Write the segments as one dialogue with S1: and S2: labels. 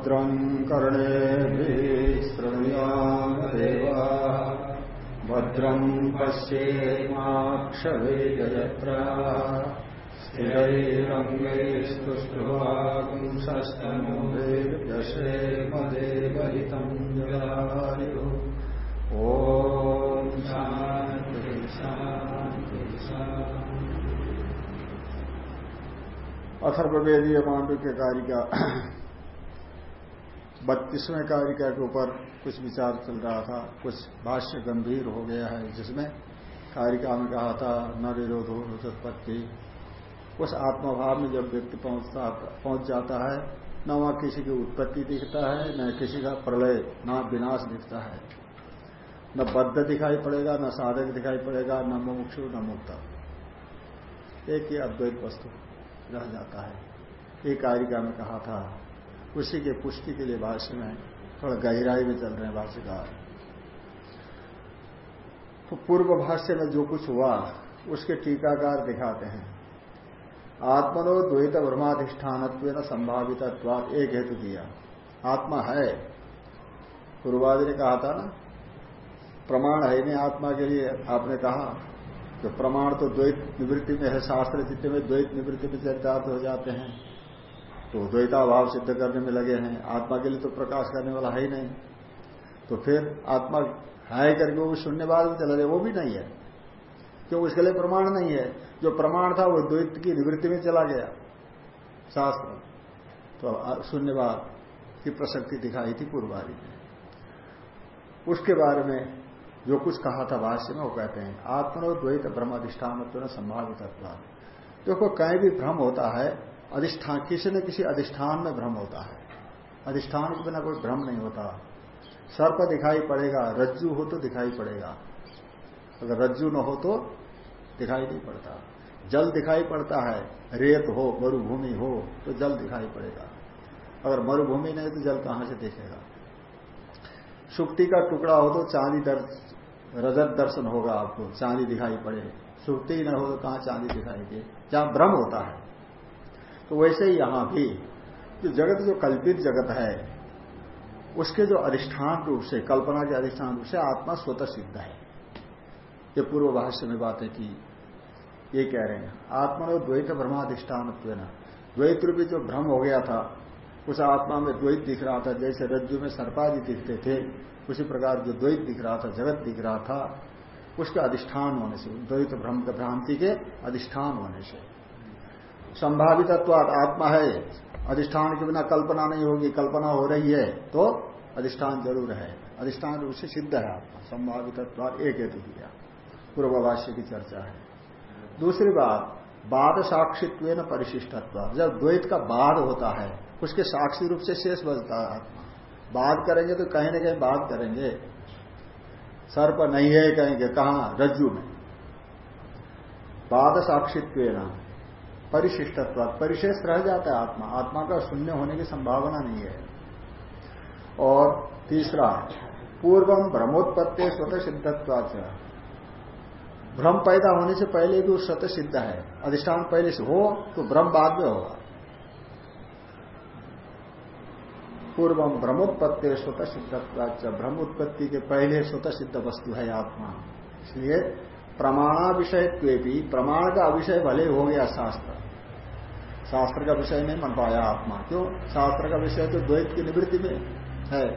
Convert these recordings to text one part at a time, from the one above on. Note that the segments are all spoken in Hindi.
S1: भद्रं कर्णेभिः श्रृणुयामदेवा भद्रं पश्येमाक्षवेजयत्रा स्थिरैरङ्गैस्तुष्टुवांसस्तनोभिर्यशेमदेवहितं जलायु ॐ शान्ति शान्ति अथर्वेदीय मांडव्य कारिका बत्तीसवें कारिका के ऊपर कुछ विचार चल रहा था, कुछ भाष्य गंभीर हो गया है, जिसमें कारिका में कहा था, न विरोध हो उस आत्मभाव में जब व्यक्ति पहुँचता, पहुँच जाता है, न वहाँ किसी की उत्पत्ति दिखता है, न किसी का प्रलय, न विनाश दिखता है। न बद्ध दिखाई पड़ेगा, न साधक दिखाई पड़ेगा, न मुमुक्षु, न मुक्ता। एक ही अद्वैत वस्तु रह जाता है। एक कारिका में कहा था उसी के पुष्टि के लिए भाष्य में थोड़ा गहराई में चल रहे हैं भाष्यकार। तो पूर्व भाष्य में जो कुछ हुआ, उसके टीकाकार दिखाते हैं। आत्मनो द्वैत ब्रह्माधिष्ठान संभावित एक हेतु दिया। आत्मा है। पूर्वादि ने कहा था ना, प्रमाण है नहीं आत्मा के लिए। आपने कहा तो प्रमाण तो द्वैत निवृत्ति में है, शास्त्र चित्त में द्वैत निवृत्ति में चरितार्थ हो जाते हैं। तो द्वैताभाव सिद्ध करने में लगे हैं। आत्मा के लिए तो प्रकाश करने वाला है ही नहीं। तो फिर आत्मा है करके वो शून्यवाद में चला गया वो भी नहीं है। क्यों? उसके लिए प्रमाण नहीं है। जो प्रमाण था, वो द्वैत की निवृत्ति में चला गया। शास्त्र। तो शून्यवाद की प्रसक्ति दिखाई थी पूर्वारी में। उसके बारे में जो कुछ कहा था भाष्य में, वो कहते हैं, आत्मनो द्वैत ब्रह्म अधिष्ठान संभावित देखो, कहीं भी भ्रम होता है अधिष्ठान, किसी न किसी अधिष्ठान में भ्रम होता है। अधिष्ठान के बिना कोई भ्रम नहीं होता। सर्प दिखाई पड़ेगा, रज्जू हो तो दिखाई पड़ेगा। अगर रज्जू न हो तो दिखाई नहीं पड़ता। जल दिखाई पड़ता है, रेत हो, मरुभूमि हो तो जल दिखाई पड़ेगा। अगर मरुभूमि नहीं तो जल कहाँ से देखेगा? सुक्ति का टुकड़ा हो तो चांदी रजत दर्शन होगा आपको, चांदी दिखाई पड़े। सुक्ति न हो तो कहाँ चांदी दिखाई दे? जहाँ भ्रम होता है। तो वैसे ही यहाँ भी जो जगत जो कल्पित जगत है, उसके जो अधिष्ठान रूप से, कल्पना के अधिष्ठान रूप से आत्मा स्वतः सिद्ध है। ये पूर्व भाष्य में बातें की, ये कह रहे हैं, आत्मा और द्वैत ब्रह्माधिष्ठान द्वैत रूपी जो भ्रम हो गया था, उस आत्मा में द्वैत दिख रहा था, जैसे रज्जु में सर्पादि दिखते थे, उसी प्रकार जो द्वैत दिख रहा था, जगत दिख रहा था, उसके अधिष्ठान होने से, द्वैत भ्रम, भ्रांति के अधिष्ठान होने से। संभावित आत्मा है। अधिष्ठान के बिना कल्पना नहीं होगी, कल्पना हो रही है तो अधिष्ठान ज़रूर है। अधिष्ठान रूप से सिद्ध है आत्मा। संभावित एक हेतु दिया पूर्वभाष्य की चर्चा है। दूसरी बात, बाद साक्षित्व न परिशिष्टत्व जब द्वैत का बाद होता है, उसके साक्षी रूप से शेष बचता है आत्मा। बात करेंगे तो कहीं ना कहीं बात करेंगे। सर्प नहीं है कहेंगे, कहा? रज्जु में। बाद साक्षित्व परिशिष्टत्व परिशेष रह जाता है आत्मा। आत्मा का शून्य होने की संभावना नहीं है। और तीसरा पूर्वम ब्रह्मोत्पत्ति स्वतः सिद्धत्वाच भ्रम पैदा होने से पहले भी स्वतः सिद्ध है। अधिष्ठान पहले से हो तो भ्रम बाद में होगा। पूर्वम ब्रह्मोत्पत्ति स्वतः सिद्धत्वाच ब्रह्म उत्पत्ति के पहले स्वतः सिद्ध वस्तु है आत्मा। इसलिए प्रमाणा विषय भी प्रमाण का विषय भले हो गया शास्त्र शास्त्र का विषय नहीं मन पाया आत्मा, क्यों? शास्त्र का विषय तो द्वैत की निवृत्ति में है।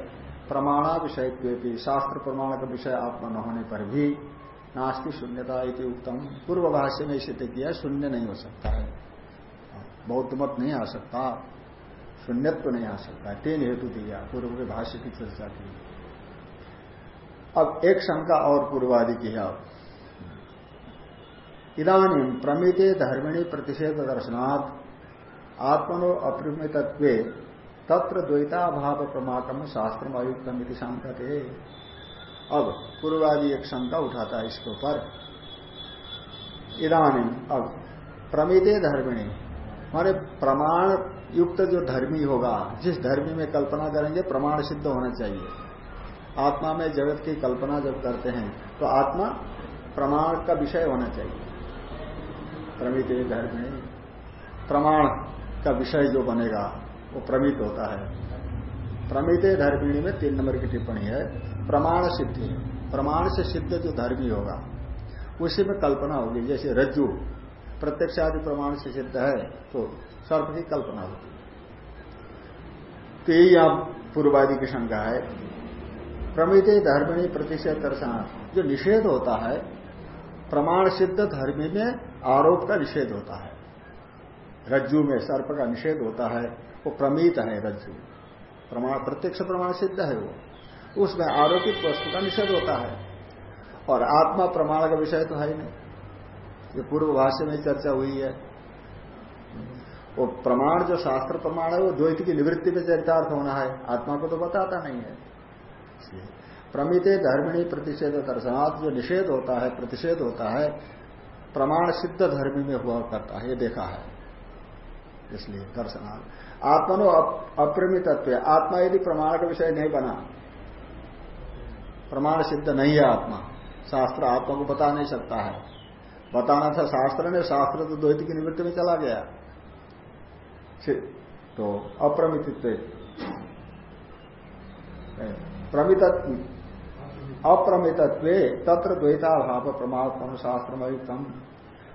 S1: प्रमाणा विषय भी शास्त्र प्रमाण का विषय आत्मा न होने पर भी नास्ति शून्यता इति उत्तम पूर्व भाष्य में सिद्ध किया, शून्य नहीं हो सकता है। बौद्ध मत नहीं आ सकता, शून्यत्व नहीं आ सकता, तीन हेतु दिया, पूर्व के भाष्य की चर्चा की। अब एक शंका और पूर्वादि की है। इधानी प्रमिते धर्मिणी प्रतिषेध दर्शनात् आत्मनो अप्रमितत्व तत्र द्वैताभाव प्रमाकम शास्त्र अयुक्तम शंकते अब पूर्वादि एक शंका उठाता है इसके ऊपर। इधानी अब प्रमिते धर्मिणी हमारे प्रमाण युक्त जो धर्मी होगा, जिस धर्मी में कल्पना करेंगे, प्रमाण सिद्ध होना चाहिए। आत्मा में जगत की कल्पना जब करते हैं तो आत्मा प्रमाण का विषय होना चाहिए। प्रमित धर्मिणी, प्रमाण का विषय जो बनेगा, वो प्रमित होता है। प्रमित धर्मिणी में तीन नंबर की टिप्पणी है, प्रमाण सिद्धि। प्रमाण से सिद्ध जो धर्मी होगा, उसी में कल्पना होगी। जैसे रज्जु प्रत्यक्ष आदि प्रमाण से सिद्ध है तो सर्प की कल्पना होगी। तो यही आप पूर्वादि की शंका है। प्रमित धर्मिणी प्रतिषेध दर्शन, जो निषेध होता है, प्रमाण सिद्ध धर्मी में आरोप का निषेध होता है। रज्जु में सर्प का निषेध होता है, वो प्रमित है रज्जु। प्रमाण, प्रत्यक्ष प्रमाण सिद्ध है वो। उसमें आरोपित वस्तु का निषेध होता है। और आत्मा प्रमाण का विषय तो है ही नहीं। ये पूर्व भाष्य में चर्चा हुई है। वो प्रमाण जो शास्त्र प्रमाण है, वो द्वैत की निवृत्ति में चरितार्थ होना है, आत्मा को तो बताता नहीं है। प्रमित धर्मिणी प्रतिषेध दर्शनाथ जो निषेध होता है, प्रतिषेध होता है, प्रमाण सिद्ध धर्मी में हुआ करता है, ये देखा है। इसलिए दर्शनार्थ आत्मनो अप्रमित आत्मा यदि प्रमाण का विषय नहीं बना, प्रमाण सिद्ध नहीं है आत्मा। शास्त्र आत्मा को बता नहीं सकता है। बताना था शास्त्र ने, शास्त्र तो द्वैत की निवृत्ति में चला गया। तो अप्रमितित्व। प्रमित अप्रमितत्व, तत्र द्वैताभाव प्रमाण शास्त्र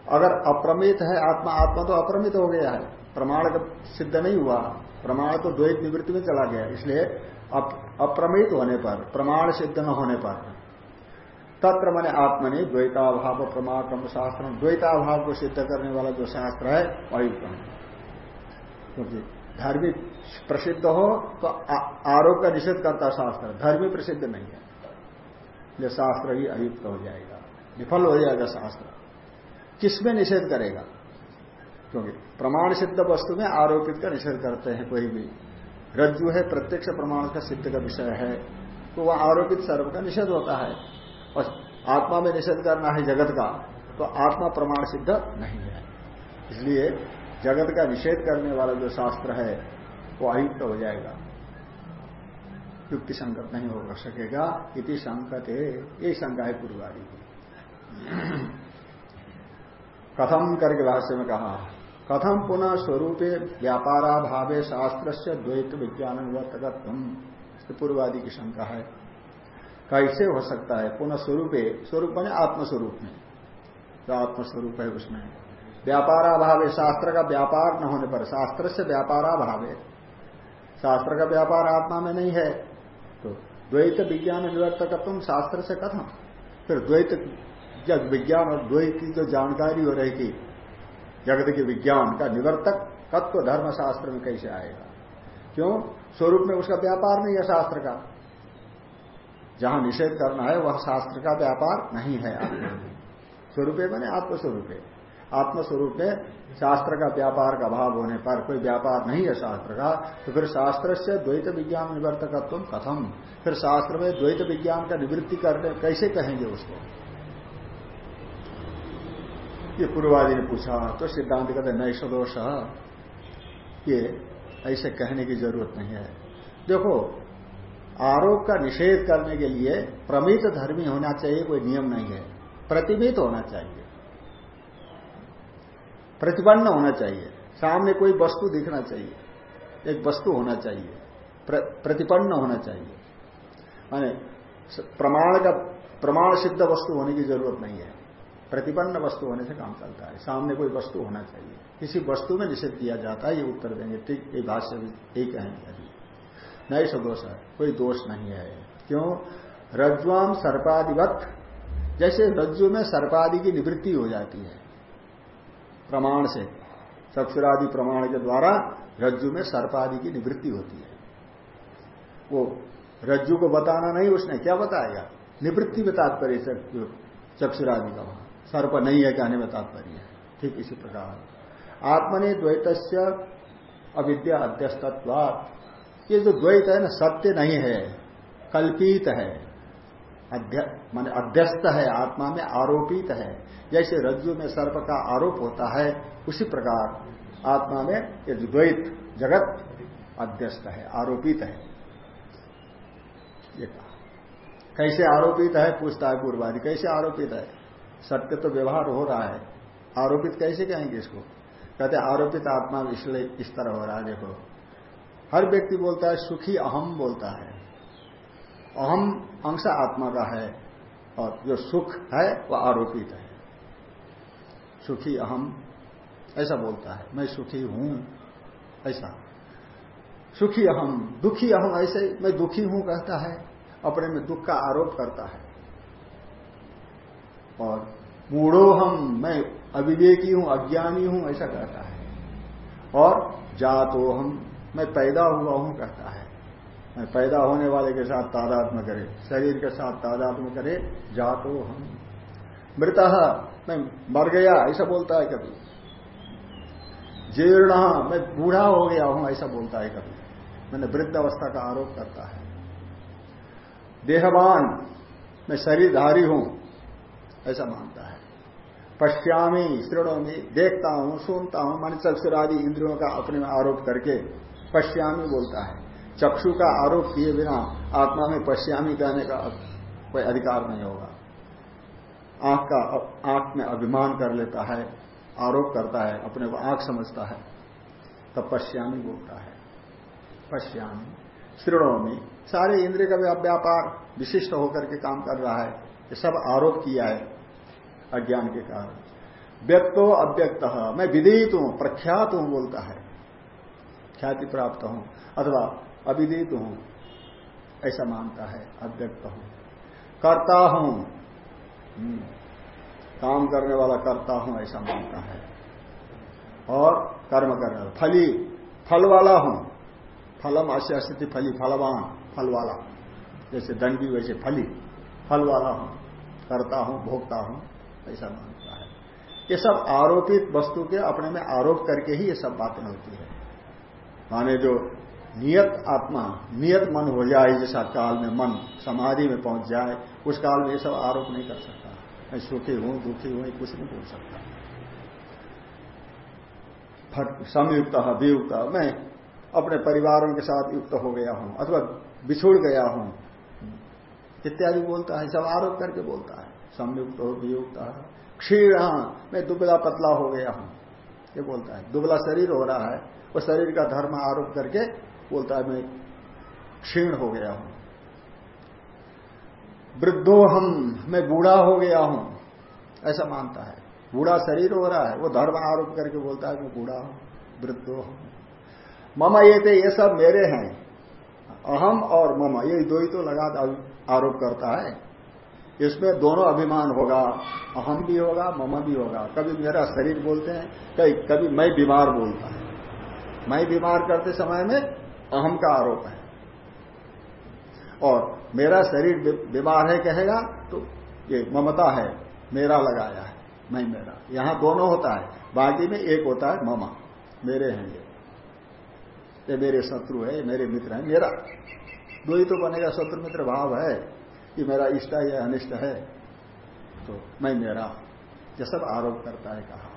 S1: अगर अप्रमित है आत्मा आत्मा तो अप्रमित हो गया है। प्रमाण सिद्ध नहीं हुआ। प्रमाण तो द्वैत निवृत्ति में चला गया, इसलिए अप्रमित होने पर, प्रमाण सिद्ध न होने पर। तत्र मैंने आत्मनि द्वैताभाव प्रमाण शास्त्र द्वैताभाव को सिद्ध करने वाला जो शास्त्र है वही क्योंकि धार्मिक प्रसिद्ध हो तो आरोप का निषेध करता शास्त्र। धर्मी प्रसिद्ध नहीं है। यह शास्त्र ही अयुक्त हो जाएगा। विफल हो जाएगा शास्त्र। किसमें निषेध करेगा? क्योंकि प्रमाण सिद्ध वस्तु में आरोपित का निषेध करते हैं कोई भी। रज्जु है, प्रत्यक्ष प्रमाण का सिद्ध का विषय है तो वह आरोपित सर्व का निषेध होता है। और आत्मा में निषेध करना है जगत का तो आत्मा प्रमाण सिद्ध नहीं है। इसलिए जगत का निषेध करने वाला जो शास्त्र है, वो अयुक्त हो जाएगा। युक्ति संगत नहीं हो सकेगा, इति संकत है ये शंका है पूर्वादि की। कथम करके भाष्य में कहा कथम पुनः स्वरूपे व्यापाराभावे शास्त्र से द्वैत विज्ञान निवर्तकत्व पूर्वादि की शंका है। कैसे हो सकता है, पुनः स्वरूपे, स्वरूप बने आत्मस्वरूप में। जो आत्मस्वरूप है उसमें। व्यापाराभाव है शास्त्र का व्यापार न होने पर शास्त्र से व्यापाराभाव है शास्त्र का व्यापार आत्मा में नहीं है तो द्वैत विज्ञान निवर्तकत्व शास्त्र से कथम फिर द्वैत जब विज्ञान और द्वैत की जो जानकारी हो रही थी जगत के विज्ञान का निवर्तक तत्व धर्म शास्त्र में कैसे आएगा? क्यों? स्वरूप में उसका व्यापार नहीं है शास्त्र का। जहाँ निषेध करना है, वह शास्त्र का व्यापार नहीं है। स्वरूप बने आत्मस्वरूप आत्मस्वरूप में शास्त्र का व्यापार का अभाव होने पर कोई व्यापार नहीं है शास्त्र का तो फिर शास्त्र से द्वैत विज्ञान निवर्तकत्व कथम। फिर शास्त्र में द्वैत विज्ञान का निवृत्ति करने, कैसे कहेंगे उसको? ये पूर्वादि ने पूछा तो सिद्धांत कहते नैश दोष ये ऐसे कहने की ज़रूरत नहीं है। देखो आरोप का निषेध करने के लिए प्रमित धर्मी होना चाहिए कोई नियम नहीं है। प्रतिमित होना चाहिए। प्रतिपन्न होना चाहिए। सामने कोई वस्तु दिखना चाहिए। एक वस्तु होना चाहिए। प्र, प्रतिपन्न होना चाहिए। माने प्रमाण का प्रमाण सिद्ध वस्तु होने की ज़रूरत नहीं है। प्रतिपन्न वस्तु होने से काम चलता है। सामने कोई वस्तु होना चाहिए। किसी वस्तु में निषेध किया जाता है, ये उत्तर देंगे। ठीक, ये भाष्य यही कहेंगे अभी नहीं सदोष है। कोई दोष नहीं है। क्यों? रज्जुआम सर्पादिवत। जैसे रज्जु में सर्पादि की निवृत्ति हो जाती है, प्रमाण से। चक्षुरादि प्रमाण के द्वारा रज्जु में सर्पादि की निवृत्ति होती है। वो रज्जु को बताना नहीं, उसने क्या बताएगा निवृत्ति में तात्पर्य चक्षुरादि का वहाँ सर्प नहीं है कहने में तात्पर्य है। ठीक इसी प्रकार। आत्मनि द्वैत अविद्या अध्यस्तत्वात। ये जो द्वैत है ना, सत्य नहीं है, कल्पित है। मान अध्यस्त है आत्मा में, आरोपित है। जैसे रज्जु में सर्प का आरोप होता है, उसी प्रकार आत्मा में ये द्वैत जगत अध्यस्त है, आरोपित है। ये कैसे आरोपित है? पूछता है पूर्वादि, कैसे आरोपित है? सत्य तो व्यवहार हो रहा है। आरोपित कैसे कहेंगे इसको? कहते आरोपित आत्मा इसलिए इस तरह हो रहा है? देखो, हर व्यक्ति बोलता है, सुखी अहम बोलता है। अहम अंश आत्मा का है और जो सुख है, वह आरोपित है। सुखी अहम, ऐसा बोलता है, मैं सुखी हूँ, ऐसा। सुखी अहम, दुखी अहम, ऐसे मैं दुखी हूँ कहता है, अपने में दुख का आरोप करता है। और मूढ़ो हम, मैं अविवेकी हूँ, अज्ञानी हूँ, ऐसा कहता है। और जातो हम, मैं पैदा हुआ हूँ, कहता है। मैं पैदा होने वाले के साथ तादात्म करे, शरीर के साथ तादात्म करे जातो हम। मृत, मैं मर गया, ऐसा बोलता है कभी। जीर्ण, मैं बूढ़ा हो गया हूँ, ऐसा बोलता है कभी। मैंने वृद्ध अवस्था का आरोप करता है। देहवान, मैं शरीरधारी हूँ ऐसा मानता है। पश्यामी, श्रेणोमी देखता हूँ सुनता हूँ मन चक्षुरादि इंद्रियों का अपने में आरोप करके पश्यामी बोलता है। चक्षु का आरोप किए बिना आत्मा में पश्यामी कहने का कोई अधिकार नहीं होगा। आँख का आँख में अभिमान कर लेता है, आरोप करता है, अपने को आँख समझता है, तब पश्यामी बोलता है। पश्यामी, श्रेणोमी, सारे इंद्रिय का व्यापार विशिष्ट होकर के काम कर रहा है, ये सब आरोप किया है। अज्ञान के कारण। व्यक्तो अव्यक्त मैं विदित हूँ प्रख्यात हूँ बोलता है। ख्याति प्राप्त हूँ अथवा अविदित हूँ ऐसा मानता है अव्यक्त हूँ। करता हूँ हम्म, काम करने वाला करता हूँ ऐसा मानता है। और कर्म करने वाला फली फल वाला हूँ। फलम अश्य स्थिति फली फलवान फल वाला जैसे दंडी वैसे फली फल वाला हूँ। करता हूँ भोगता हूँ। ऐसा मानता है। ये सब आरोपित वस्तु के अपने में आरोप करके ही ये सब बातें होती है। माने जो नियत आत्मा, नियत मन हो जाए, जैसा काल में मन समाधि में पहुँच जाए, उस काल में ये सब आरोप नहीं कर सकता। मैं सुखी हूँ, दुखी हूँ कुछ नहीं बोल सकता। संयुक्त वियुक्त मैं अपने परिवारों के साथ युक्त हो गया हूँ, अथवा बिछुड़ गया हूँ। इत्यादि बोलता है सब आरोप करके बोलता है। संयुक्त हो वियुक्त क्षीण मैं दुबला पतला हो गया हूँ। ये बोलता है, दुबला शरीर हो रहा है। वो शरीर का धर्म आरोप करके बोलता है, मैं क्षीण हो गया हूँ। वृद्धो हम मैं बूढ़ा हो गया हूँ। ऐसा मानता है। बूढ़ा शरीर हो रहा है। वो धर्म आरोप करके बोलता है, मैं बूढ़ा हूँ वृद्धो हम ममा ये थे ये सब मेरे हैं। अहम और ममा, ये दो ही तो लगा आरोप करता है। इसमें दोनों अभिमान होगा, अहम भी होगा, मम भी होगा। कभी मेरा शरीर बोलते हैं, कभी कभी मैं बीमार बोलता है। मैं बीमार करते समय में अहम का आरोप है। और मेरा शरीर बीमार है कहेगा तो ये ममता है, मेरा लगाया है, मैं मेरा। यहाँ दोनों होता है, बाकी में एक होता है ममा। मेरे हैं ये। ये मेरे शत्रु है मेरे मित्र है, मेरा। दो ही तो बनेगा, शत्रु मित्र भाव है। कि मेरा इष्ट है या अनिष्ट है? तो मैं मेरा, ये सब आरोप करता है कहा।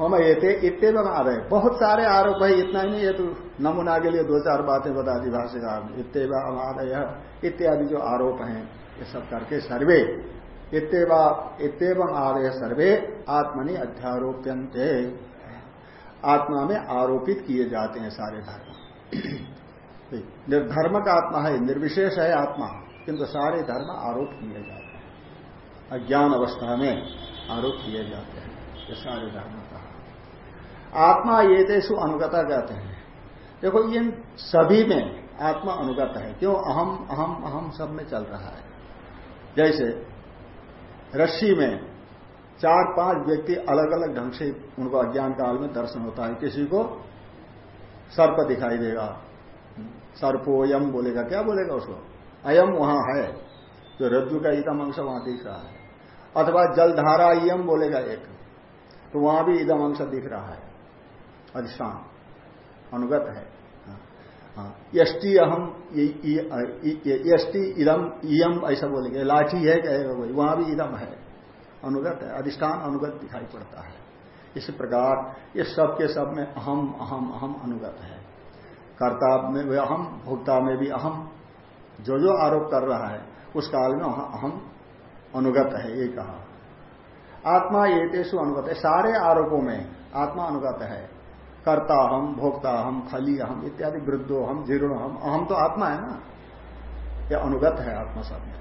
S1: मम ये थे इतने बना आ रहे बहुत सारे आरोप है, इतना ही नहीं, ये तो नमूना के लिए दो चार बातें बता दी भाष्यकार ने। इतने आदय इत्यादि जो आरोप हैं, ये सब करके सर्वे। इतव आदय सर्वे आत्मनि अध्यारोप्यंत आत्मा में आरोपित किए जाते हैं सारे धर्म। निर्धर्म का आत्मा है, निर्विशेष है आत्मा। किंतु सारे धर्म आरोप किए जाते हैं। अज्ञान अवस्था में आरोप किए जाते हैं, ये सारे धर्म कहा आत्मा ये देशु अनुगता कहते हैं। देखो, इन सभी में आत्मा अनुगत है। क्यों? अहम अहम अहम सब में चल रहा है। जैसे रस्सी में चार, पाँच व्यक्ति अलग अलग ढंग से उनको अज्ञान काल में दर्शन होता है। किसी को सर्प दिखाई देगा, सर्पोयम बोलेगा, क्या बोलेगा उसको? अयम वहाँ है। जो रज्जु का इदम अंश वहाँ दिख रहा है। अथवा जलधारा यम बोलेगा एक। तो वहाँ भी इदम अंश दिख रहा है। अधिष्ठान। अनुगत है। यष्टि अहम यष्टि इदम, इयम ऐसा बोलेंगे। लाठी है कहेगा कोई वहाँ भी इदम है। अनुगत है। अधिष्ठान अनुगत दिखाई पड़ता है। इस प्रकार ये सब के सब में अहम अहम अहम अनुगत है। कर्ता में भी अहम, भोक्ता में भी अहम। जो जो आरोप कर रहा है, उस काल में हम अनुगत है, ये कहा। आत्मा ये तेसु अनुगत है। सारे आरोपों में आत्मा अनुगत है। कर्ता हम भोक्ता हम खली हम इत्यादि वृद्धो हम जीर्ण हम अहम तो आत्मा है ना? यह अनुगत है आत्मा सब में।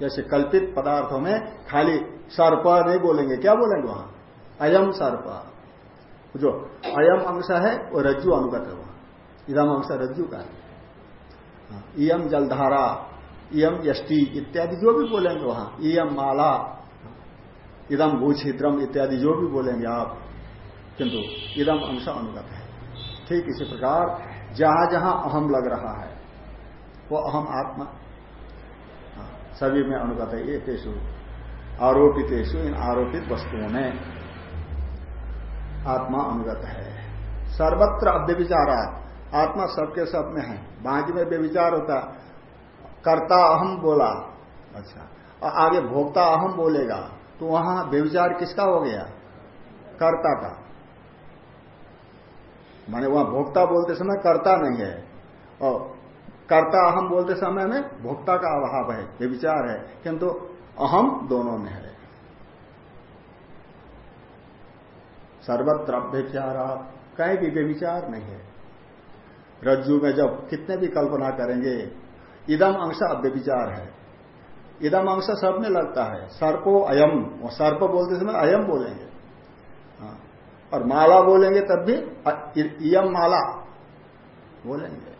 S1: जैसे कल्पित पदार्थों में खाली सर्प नहीं बोलेंगे। क्या बोलेंगे वहाँ? अयम सर्प। जो अयम अंश है, वो रज्जु अनुगत है वहाँ। इधम अंश रज्जु का है। इयम जलधारा इयम यष्टि इत्यादि जो भी बोलेंगे वहाँ। इयम माला इदम भूछिद्रम इत्यादि जो भी बोलेंगे आप। किंतु इदम अंश अनुगत है। ठीक इसी प्रकार जहाँ जहाँ अहम लग रहा है वो अहम आत्मा। हाँ, सभी में अनुगत है ये तेसु आरोपितेशु इन आरोपित वस्तुओं में आत्मा अनुगत है। सर्वत्र अव्यविचारात आत्मा सबके सब में है। बाकी में व्यविचार होता, कर्ता अहम बोला। अच्छा और आगे भोक्ता अहम बोलेगा। तो वहाँ व्यविचार किसका हो गया? कर्ता का। माने वहाँ भोक्ता बोलते समय कर्ता नहीं है। और कर्ता अहम बोलते समय में भोक्ता का अभाव है, व्यविचार है। किंतु अहम दोनों में है। सर्वत्र अभ्यचारा कहीं भी व्यविचार नहीं है। रज्जु में जब कितने भी कल्पना करेंगे, इदम अंश अव्यविचार है। इदम अंश सब में लगता है। सर्पो अयम और सर्प बोलते समय अयम बोलेंगे। हाँ। और माला बोलेंगे तब भी इयम माला बोलेंगे।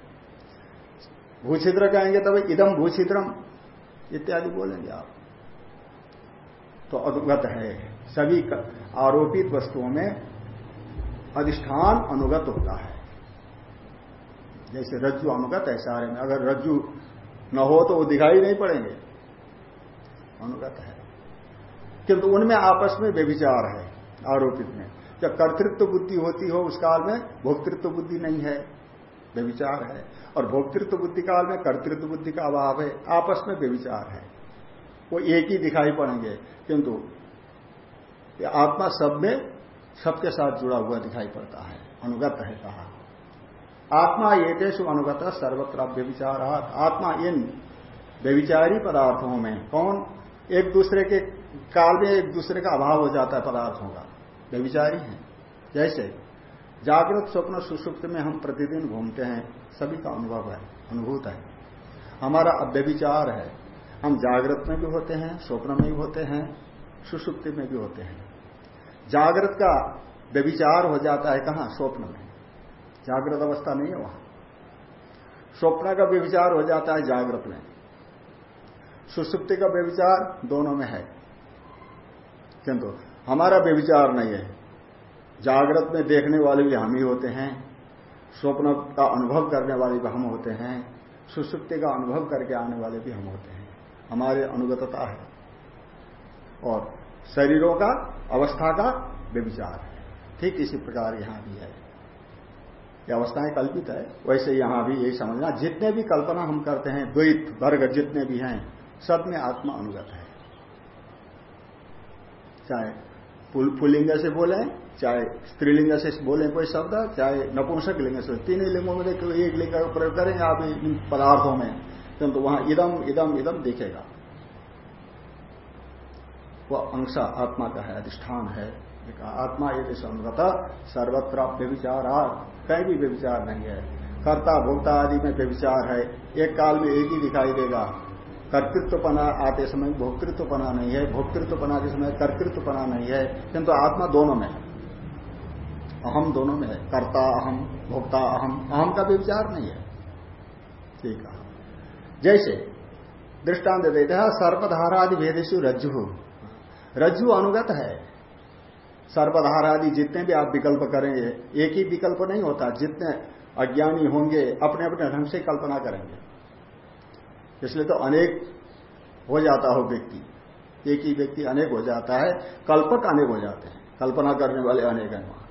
S1: भूछिद्र कहेंगे तब इदम भूछिद्रम, इत्यादि बोलेंगे आप। तो अनुगत है। सभी आरोपित वस्तुओं में अधिष्ठान अनुगत होता है। जैसे रज्जु अनुगत है सारे में, अगर रज्जु न हो तो वो दिखाई नहीं पड़ेंगे। अनुगत है। किंतु उनमें आपस में व्यभिचार है, आरोपित में। जब कर्तृत्व बुद्धि होती हो, उस काल में भोक्तृत्व बुद्धि नहीं है, व्यभिचार है। और भोक्तृत्व बुद्धि काल में कर्तृत्व बुद्धि का अभाव है, आपस में व्यभिचार है। वो एक ही दिखाई पड़ेंगे, किंतु आत्मा सब में सबके साथ जुड़ा हुआ दिखाई पड़ता है। अनुगत है कहा। आत्मा ये अनुगत सर्वत्र व्यविचार आत्मा इन व्यविचारी पदार्थों में। कौन? एक दूसरे के काल में एक दूसरे का अभाव हो जाता है पदार्थों का। व्यविचारी है। जैसे जागृत स्वप्न सुसुप्त में हम प्रतिदिन घूमते हैं, सभी का अनुभव है, अनुभूत है। हमारा अव्यविचार है। हम जागृत में भी होते हैं, स्वप्न में भी होते हैं, सुसुप्ति में भी होते हैं। जागृत का व्यविचार हो जाता है कहाँ? स्वप्न में। जागृत अवस्था नहीं है वहाँ। स्वप्न का व्यविचार हो जाता है जागृत में। सुसुप्ति का व्यविचार दोनों में है। किंतु हमारा व्यविचार नहीं है। जागृत में देखने वाले भी हम ही होते हैं। स्वप्न का अनुभव करने वाले भी हम होते हैं। सुसुप्ति का अनुभव करके आने वाले भी हम होते हैं। हमारे अनुगतता है। और शरीरों का, अवस्था का व्यविचार है। ठीक इसी प्रकार यहाँ भी है। ये अवस्थाएँ कल्पित है। वैसे यहाँ भी यही समझना जितने भी कल्पना हम करते हैं, द्वैत, वर्ग जितने भी हैं, सब में आत्मा अनुगत है। चाहे पुलिंग से बोले, चाहे स्त्रीलिंग से बोले कोई शब्द, चाहे नपुंसक लिंग से। तीन ही लिंगों में देखो एक लिंग का प्रयोग करेंगे आप इन पदार्थों में। किंतु वहाँ इदम इदम इदम दिखेगा। वह अंश आत्मा का है, अधिष्ठान है। आत्मा यदि संगत, सर्वत्र व्यविचार कहीं भी व्यविचार नहीं है। कर्ता, भोक्ता आदि में व्यविचार है। एक काल में एक ही दिखाई देगा। कर्तृत्वपना आते समय भोक्तृत्वपना नहीं है। भोक्तृत्वपना के समय कर्तृत्वपना नहीं है। किंतु आत्मा दोनों में है। अहम दोनों में है। कर्ता अहम, भोक्ता अहम। अहम का व्यविचार नहीं है। ठीक है जैसे दृष्टांत देते हैं सर्पधारादि भेदेशु रज्जु। रज्जु अनुगत है। सर्पधारादि जितने भी आप विकल्प करेंगे, एक ही विकल्प नहीं होता। जितने अज्ञानी होंगे अपने अपने ढंग से कल्पना करेंगे। इसलिए तो अनेक हो जाता हो व्यक्ति। एक ही व्यक्ति अनेक हो जाता है, कल्पक अनेक हो जाते हैं। कल्पना करने वाले अनेक हैं वहाँ।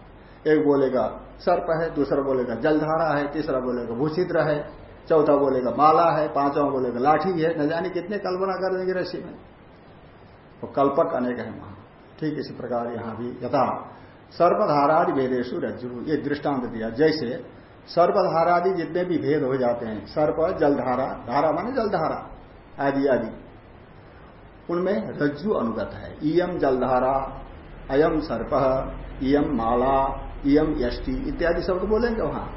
S1: एक बोलेगा, सर्प है, दूसरा बोलेगा, जलधारा है, तीसरा बोलेगा, भूषित्र है, चौथा बोलेगा, माला है, पांचवा बोलेगा, लाठी है। न जाने कितने कल्पना कर देंगे ऋषि में। वो कल्पक अनेक है वहाँ। ठीक इसी प्रकार यहाँ भी यथा। सर्वधारादि भेदेशु रज्जु, ये दृष्टांत दिया। जैसे, सर्वधारादि जितने भी भेद हो जाते हैं, सर्प, जलधारा, धारा माने जलधारा, आदि आदि। उनमें रज्जु अनुगत है। इयम जलधारा अयम सर्प इयम माला इम यष्टि इत्यादि शब्द बोलेंगे वहाँ।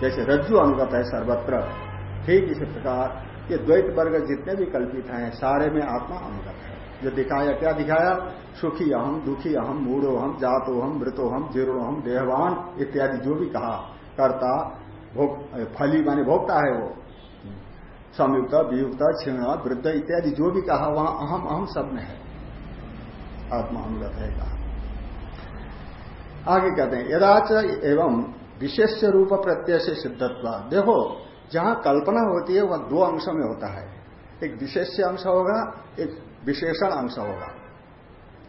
S1: जैसे रज्जु अनुगत है सर्वत्र, ठीक इसी प्रकार, ये द्वैत वर्ग जितने भी कल्पित हैं, सारे में आत्मा अनुगत है। जो दिखाया क्या दिखाया? सुखी अहम दुखी अहम मूढ़ो हम जातो हम मृतो हम जीर्णो हम देहवान, इत्यादि जो भी कहा। करता फली माने भोगता है वो। संयुक्त, वियुक्त, क्षीण, वृद्ध इत्यादि जो भी कहा, वहाँ अहम अहम सब में है। आत्मा अनुगत है कहा। आगे कहते हैं, यदाच एवं विशेष रूप प्रत्यय से सिद्धत्व। देखो, जहाँ कल्पना होती है, वह दो अंशों में होता है। एक विशेष अंश होगा, एक विशेषण अंश होगा,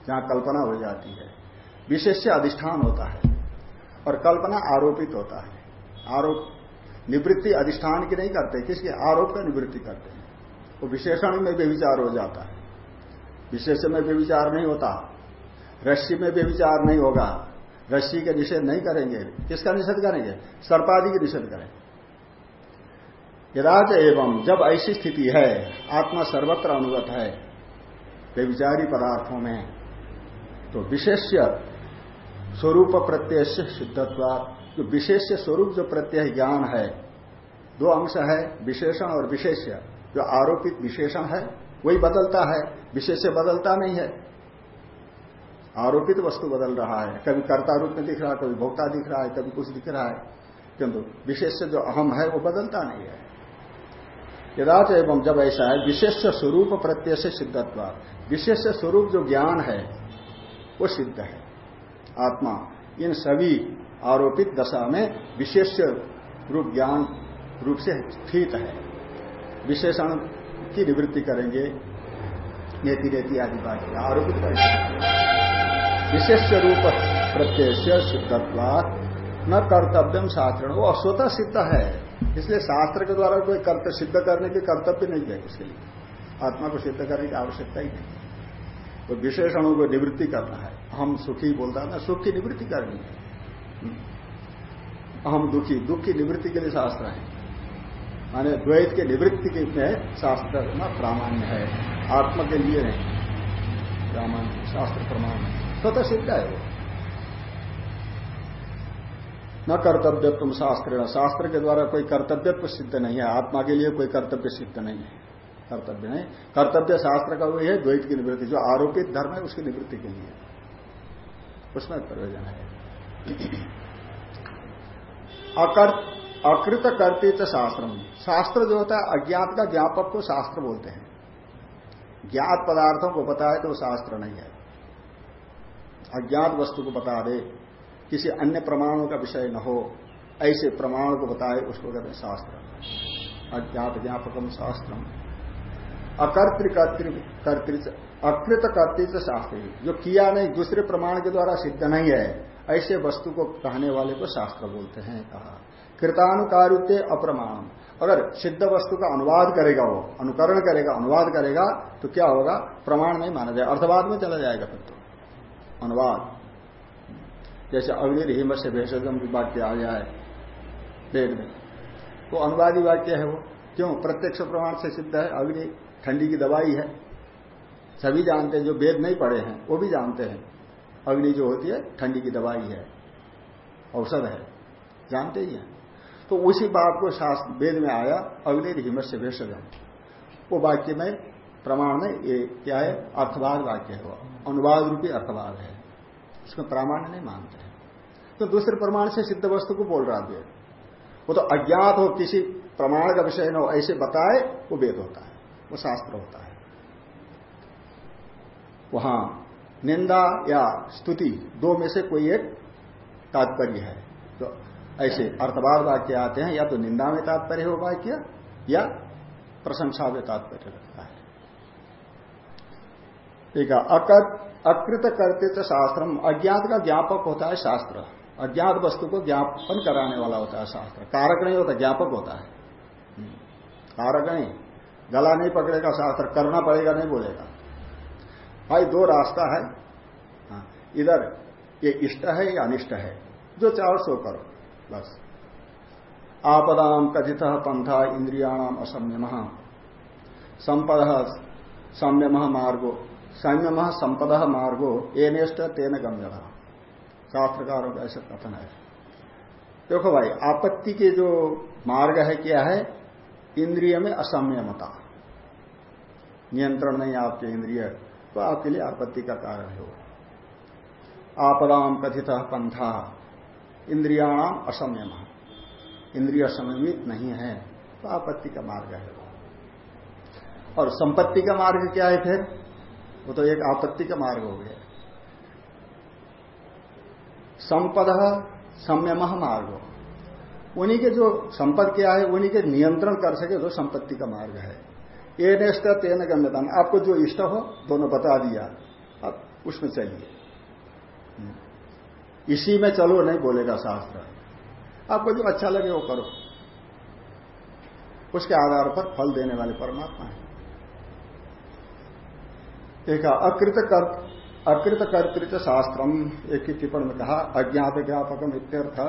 S1: जहाँ कल्पना हो जाती है। विशेष अधिष्ठान होता है और कल्पना आरोपित होता है। आरोप, निवृत्ति अधिष्ठान की नहीं करते, किसके? आरोप का निवृत्ति करते हैं। वो विशेषण में व्यविचार हो जाता है। विशेष में व्यविचार नहीं होता। रस्सी में व्यविचार नहीं होगा। रस्सी के निषेध नहीं करेंगे। किसका निषेध करेंगे? सर्पादि के निषेध करेंगे। यदाच एवं, जब ऐसी स्थिति है, आत्मा सर्वत्र अनुगत है व्यविचारी पदार्थों में। तो विशेष्य स्वरूप प्रत्यय सिद्धत्व जो विशेष स्वरूप जो प्रत्यय ज्ञान है, दो अंश है, विशेषण और विशेष्य। जो आरोपित विशेषण है, वही बदलता है। विशेष बदलता नहीं है। आरोपित वस्तु बदल रहा है। कभी कर्ता रूप में दिख रहा है, कभी भोक्ता दिख रहा है, कभी कुछ दिख रहा है। किंतु विशेष जो अहम है, वो बदलता नहीं है। यदाच एवं जब ऐसा है विशेष स्वरूप प्रत्यय से सिद्धत्व विशेष स्वरूप जो ज्ञान है, वो सिद्ध है। आत्मा, इन सभी आरोपित दशा में विशेष रूप ज्ञान रूप से स्थित है। विशेषण की निवृत्ति करेंगे। नेति नेति आदि बात आरोपित करेंगे। विशेष रूप प्रत्यय सिद्धत्वात न कर्तव्यम शास्त्र वो स्वतः सिद्ध है। इसलिए शास्त्र के द्वारा कोई कर्तव्य सिद्ध करने के कर्तव्य नहीं है इसके लिए। आत्मा को सिद्ध करने की आवश्यकता ही नहीं। तो विशेषणों को निवृत्ति करना है। हम सुखी बोलता है ना, सुख की निवृत्ति करनी है। हम दुखी, दुख की निवृत्ति के लिए शास्त्र है। माने द्वैत के निवृत्ति के में शास्त्र ना प्रामाण्य है। आत्मा के लिए नहीं। प्रामाण्य, शास्त्र प्रमाण। स्वतः सिद्ध है वो। न कर्तव्य तुम शास्त्र शास्त्र के द्वारा कोई कर्तव्य सिद्ध नहीं है। आत्मा के लिए कोई कर्तव्य सिद्ध नहीं है। कर्तव्य नहीं। कर्तव्य शास्त्र का वही है, द्वैत की निवृत्ति। जो आरोपित धर्म है, उसकी निवृत्ति के लिए। उसमें प्रयोजन है। अकृत कर्तित शास्त्र शास्त्र जो होता है, अज्ञात का ज्ञापक को शास्त्र बोलते हैं। ज्ञात पदार्थों को बताए तो शास्त्र नहीं है। अज्ञात वस्तु को बता दे। किसी अन्य प्रमाणों का विषय न हो। ऐसे प्रमाण को बताए, उसको कहते हैं शास्त्र। अज्ञात ज्ञापकम शास्त्र अकर्तृकर्तृ अकृत कर्तृत्व शास्त्र जो किया नहीं, दूसरे प्रमाण के द्वारा सिद्ध नहीं है। ऐसे वस्तु को कहने वाले को शास्त्र बोलते हैं, कहा। कृतानुकारित्य अप्रमाण अगर सिद्ध वस्तु का अनुवाद करेगा वो, अनुकरण करेगा, अनुवाद करेगा तो क्या होगा? प्रमाण नहीं माना जाए अर्थवाद में चला जाएगा फिर तो। अनुवाद। जैसे अग्नि हिम से भेषजम की वाक्य आ जाए वेद में। वो अनुवादी वाक्य है वो। क्यों? प्रत्यक्ष प्रमाण से सिद्ध है अग्नि ठंडी की दवाई है। सभी जानते हैं, जो वेद नहीं पढ़े हैं, वो भी जानते हैं। अग्नि जो होती है, ठंडी की दवाई है, औषध है। जानते ही हैं। तो उसी बात को शास्त्र वेद में आया, अग्नि हिम से भेषजम वो वाक्य में, प्रमाण में ये क्या है? अर्थवाद वाक्य है वो। अनुवाद रूपी अर्थवाद है। इसमें प्रामाण्य नहीं मानते हैं। तो दूसरे प्रमाण से सिद्ध वस्तु को बोल रहा वेद वो तो अज्ञात हो, किसी प्रमाण का विषय न हो, ऐसे बताए, वो वेद होता है। वो शास्त्र होता है। वहाँ निंदा या स्तुति, दो में से कोई एक तात्पर्य है। तो ऐसे अर्थवाद वाक्य आते हैं, या तो निंदा में तात्पर्य हो वाक्य, या प्रशंसा में तात्पर्य रखता है। ठीक है, अकृत कर्तृत्व शास्त्र अज्ञात का ज्ञापक होता है शास्त्र। अज्ञात वस्तु को ज्ञापन कराने वाला होता है शास्त्र। कारक नहीं होता, ज्ञापक होता है। हम्म। कारक नहीं। गला नहीं पकड़ेगा शास्त्र करना पड़ेगा नहीं बोलेगा। भाई दो रास्ता है। हाँ, इधर ये इष्ट है या अनिष्ट है। जो चाहो सो करो बस। आपदाम कथित पंथा इंद्रियाणाम असम्यम संपद संयम मार्गो संयम संपद मार्गो एनेष्ट तेन गम्य। शास्त्रकारों का ऐसा कथन है। देखो भाई आपत्ति के जो मार्ग है क्या है? इंद्रिय में असंयमता। नियंत्रण नहीं आपके इंद्रिय तो आपके लिए आपत्ति का कारण हो आपदाम कथित पंथा। इंद्रियाणाम असंयम। इंद्रिय संयमित नहीं है तो आपत्ति का मार्ग है और संपत्ति का मार्ग क्या है फिर? वो तो एक आपत्ति का मार्ग हो गया। संपद संयम मार्ग उन्हीं के जो क्या है उन्हीं के नियंत्रण कर सके तो संपत्ति का मार्ग है। ये निष्ठ तेन गम्यता आपको जो इष्ट हो, दोनों बता दिया। अब उसमें चलिए। इसी में चलो, नहीं बोलेगा शास्त्र। आपको जो अच्छा लगे, वो करो। उसके आधार पर फल देने वाले परमात्मा है। एक अकृत कर अकृत कर्तृत शास्त्रम, एक ही टिप्पण में कहा, अज्ञात ज्ञापकम इत्यर्थ।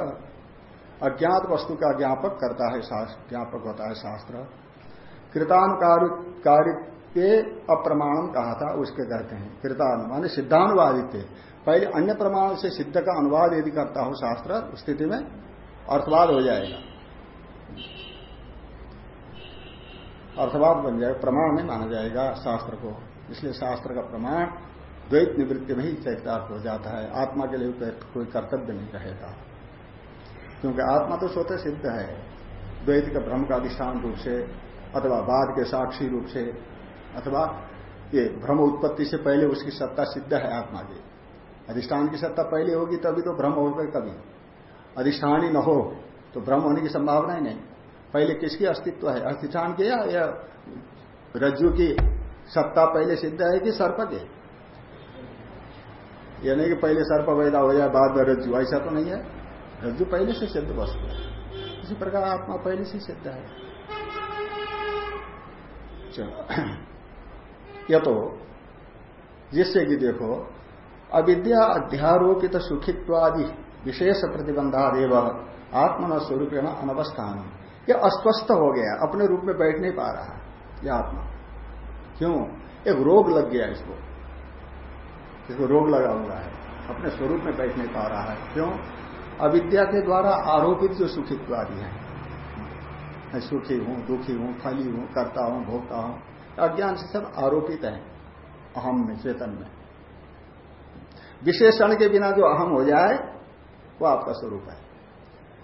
S1: अज्ञात वस्तु का ज्ञापक करता है ज्ञापक होता है शास्त्र। कृतान कृतानुकारित्व अप्रमाणम कहा था, उसके कहते हैं। कृतान, माने सिद्धानुवादित्य। पहले अन्य प्रमाण से सिद्ध का अनुवाद यदि करता हो शास्त्र स्थिति में अर्थवाद हो जाएगा। अर्थवाद बन जाएगा प्रमाण नहीं माना जाएगा शास्त्र को। इसलिए शास्त्र का प्रमाण द्वैत निवृत्ति में ही चरितार्थ हो जाता है। आत्मा के लिए कोई कर्तव्य नहीं रहेगा। क्योंकि आत्मा तो स्वतः सिद्ध है। द्वैत का भ्रम का अधिष्ठान रूप से, अथवा बाद के साक्षी रूप से, अथवा ये भ्रम उत्पत्ति से पहले उसकी सत्ता सिद्ध है आत्मा की। अधिष्ठान की सत्ता पहले होगी तभी तो भ्रम होगा कभी। अधिष्ठान ही न हो तो भ्रम होने की संभावना ही नहीं। पहले किसकी अस्तित्व है? अधिष्ठान के या या रज्जु की सत्ता पहले सिद्ध है कि सर्प के? यह नहीं कि पहले सर्प पैदा हो जाए, बाद में रज्जु, ऐसा तो नहीं है। रज्जु पहले से सिद्ध वस्तु है। इसी प्रकार आत्मा पहले से सिद्ध है। चलो। यह तो जिससे कि देखो, अविद्या, अध्यारोपित सुखित्वादि विशेष प्रतिबंधादेव आत्मन स्वरूप अनवस्थान। यह अस्वस्थ हो गया, अपने रूप में बैठ नहीं पा रहा है यह आत्मा। क्यों? एक रोग लग गया इसको। इसको रोग लगा हुआ है, अपने स्वरूप में बैठ नहीं पा रहा है। क्यों? अविद्या के द्वारा आरोपित जो सुखित्व आदि है। मैं सुखी हूँ, दुखी हूँ, फली हूँ, करता हूँ, भोगता हूँ, अज्ञान से सब आरोपित है, अहम में, चेतन में। विशेषण के बिना जो अहम हो जाए, वो आपका स्वरूप है।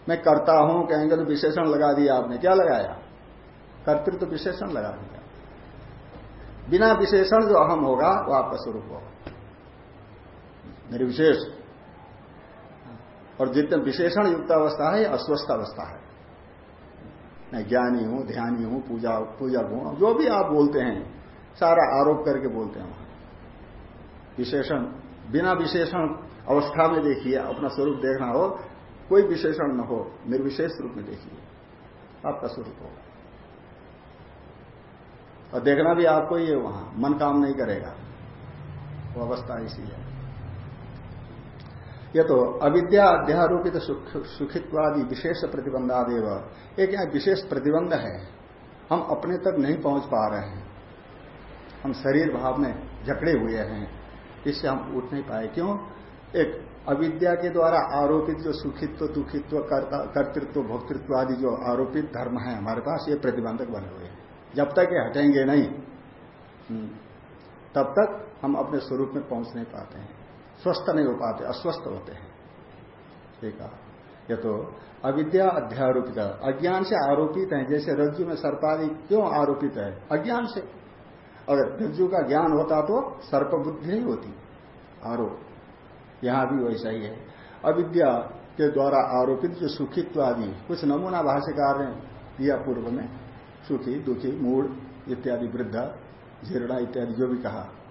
S1: मैं करता हूँ, कहेंगे तो विशेषण लगा दिया आपने, क्या लगाया? कर्तृत्व तो विशेषण लगा दिया। बिना विशेषण जो अहम होगा, वो आपका स्वरूप होगा। निर्विशेष और जितने विशेषण युक्त अवस्था है अस्वस्थ अवस्था है। मैं ज्ञानी हूँ, ध्यानी हूँ, पूजा पूजा हूँ जो भी आप बोलते हैं, सारा आरोप करके बोलते हैं वहाँ। विशेषण, बिना विशेषण अवस्था में देखिए, अपना स्वरूप देखना हो, कोई विशेषण न हो, निर्विशेष रूप में देखिए, आपका स्वरूप होगा। और देखना भी आपको ही है वहाँ, मन काम नहीं करेगा। वो अवस्था ऐसी है। ये तो अविद्या अध्यारोपित सुखित्वादि विशेष प्रतिबंधादेव। एक यहाँ विशेष प्रतिबंध है। हम अपने तक नहीं पहुँच पा रहे हैं। हम शरीर भाव में जकड़े हुए हैं। इससे हम उठ नहीं पाए। क्यों? एक अविद्या के द्वारा आरोपित जो सुखित्व दुखित्व कर्तृत्व भोक्तृत्व आदि जो आरोपित धर्म है हमारे पास ये प्रतिबंधक बने हुए हैं। जब तक ये हटेंगे नहीं हम्म, तब तक हम अपने स्वरूप में पहुँच नहीं पाते हैं। स्वस्थ नहीं हो पाते, अस्वस्थ होते हैं। ठीक है? ये तो अविद्या अध्यारोपित अज्ञान से आरोपित है, जैसे रज्जु में सर्पादि क्यों आरोपित है? अज्ञान से। अगर रज्जु का ज्ञान होता तो सर्प बुद्धि नहीं होती। आरोप यहाँ भी वैसा ही है। अविद्या के द्वारा आरोपित जो सुखित्व आदि कुछ नमूना भाष्यकार ने दिया पूर्व में, सुखी, दुखी मूड इत्यादि, वृद्धा, जीर्णा, इत्यादि, जो भी कहा।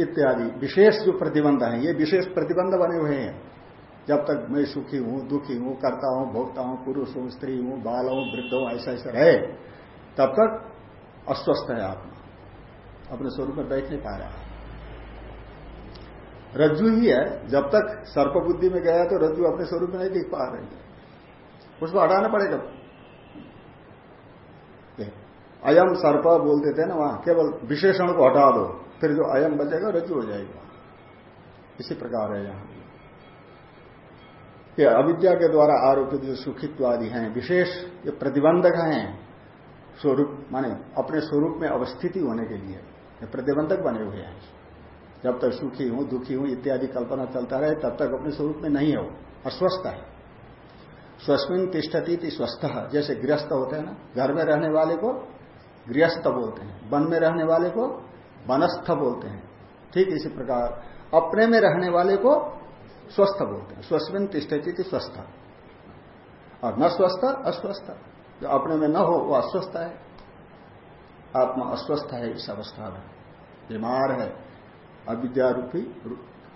S1: इत्यादि। विशेष जो प्रतिबंध है, ये विशेष प्रतिबंध बने हुए हैं। जब तक मैं सुखी हूँ, दुखी हूँ, करता हूँ, भोगता हूँ, पुरुष हूँ, स्त्री हूँ, बाल हूँ, वृद्ध हूँ, ऐसा ऐसा रहे, तब तक अस्वस्थ है आत्मा। अपने स्वरूप में बैठ नहीं पा रहा। रज्जु ही है। जब तक सर्प बुद्धि में गया तो रज्जु अपने स्वरूप में नहीं दिख पा रही है। उसको हटाना पड़ेगा। अयम सर्प बोलते थे ना वहाँ, केवल विशेषण को हटा दो। फिर जो अयम बचेगा रज्जु हो जाएगा। इसी प्रकार है यहाँ। ये अविद्या के द्वारा आरोपित जो सुखित्व आदि हैं, विशेष ये प्रतिबंधक हैं, स्वरूप, माने अपने स्वरूप में अवस्थिति होने के लिए, ये प्रतिबंधक बने हुए हैं। जब तक सुखी हूँ, दुखी हूँ, इत्यादि कल्पना चलता रहे, तब तक अपने स्वरूप में नहीं हो, अस्वस्थ है। स्वस्मिन तिष्ठती थी स्वस्थ, जैसे गृहस्थ होते हैं ना, घर में रहने वाले को गृहस्थ बोलते हैं, वन में रहने वाले को वनस्थ बोलते हैं। ठीक इसी प्रकार, अपने में रहने वाले को स्वस्थ बोलते हैं। स्वस्मिन तिष्ठती स्वस्थ। और न स्वस्थ, अस्वस्थ। जो अपने में न हो, वो अस्वस्थ है। आत्मा अस्वस्थ है इस अवस्था में। बीमार है। अविद्या रूपी,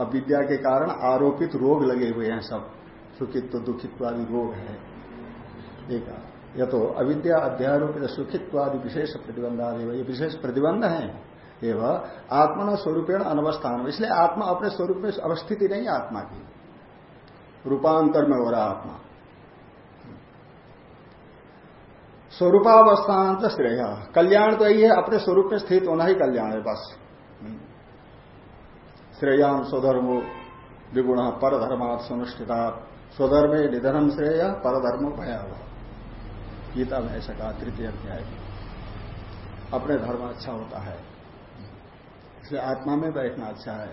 S1: अविद्या के कारण आरोपित रोग लगे हुए हैं सब। सुखित्व दुखित्व आदि रोग है। एक यह तो अविद्या अध्यारोपित सुखित्व आदि विशेष प्रतिबंध आदि ये विशेष प्रतिबंध है। एवं आत्मा स्वरूपेण अनवस्थान इसलिए आत्मा अपने स्वरूप में अवस्थिति नहीं आत्मा की। रूपांतर में हो रहा आत्मा। स्वरूपावस्थान तो श्रेय। कल्याण तो यही है, अपने स्वरूप में स्थित होना ही कल्याण है बस। श्रेयाम स्वधर्मो विगुण परधर्मात् सुनिष्ठिता स्वधर्मे निधनम श्रेय, परधर्म भयावह। गीता में ऐसा कहा, तृतीय अध्याय। अपने धर्म अच्छा होता है। इसलिए आत्मा में बैठना अच्छा है,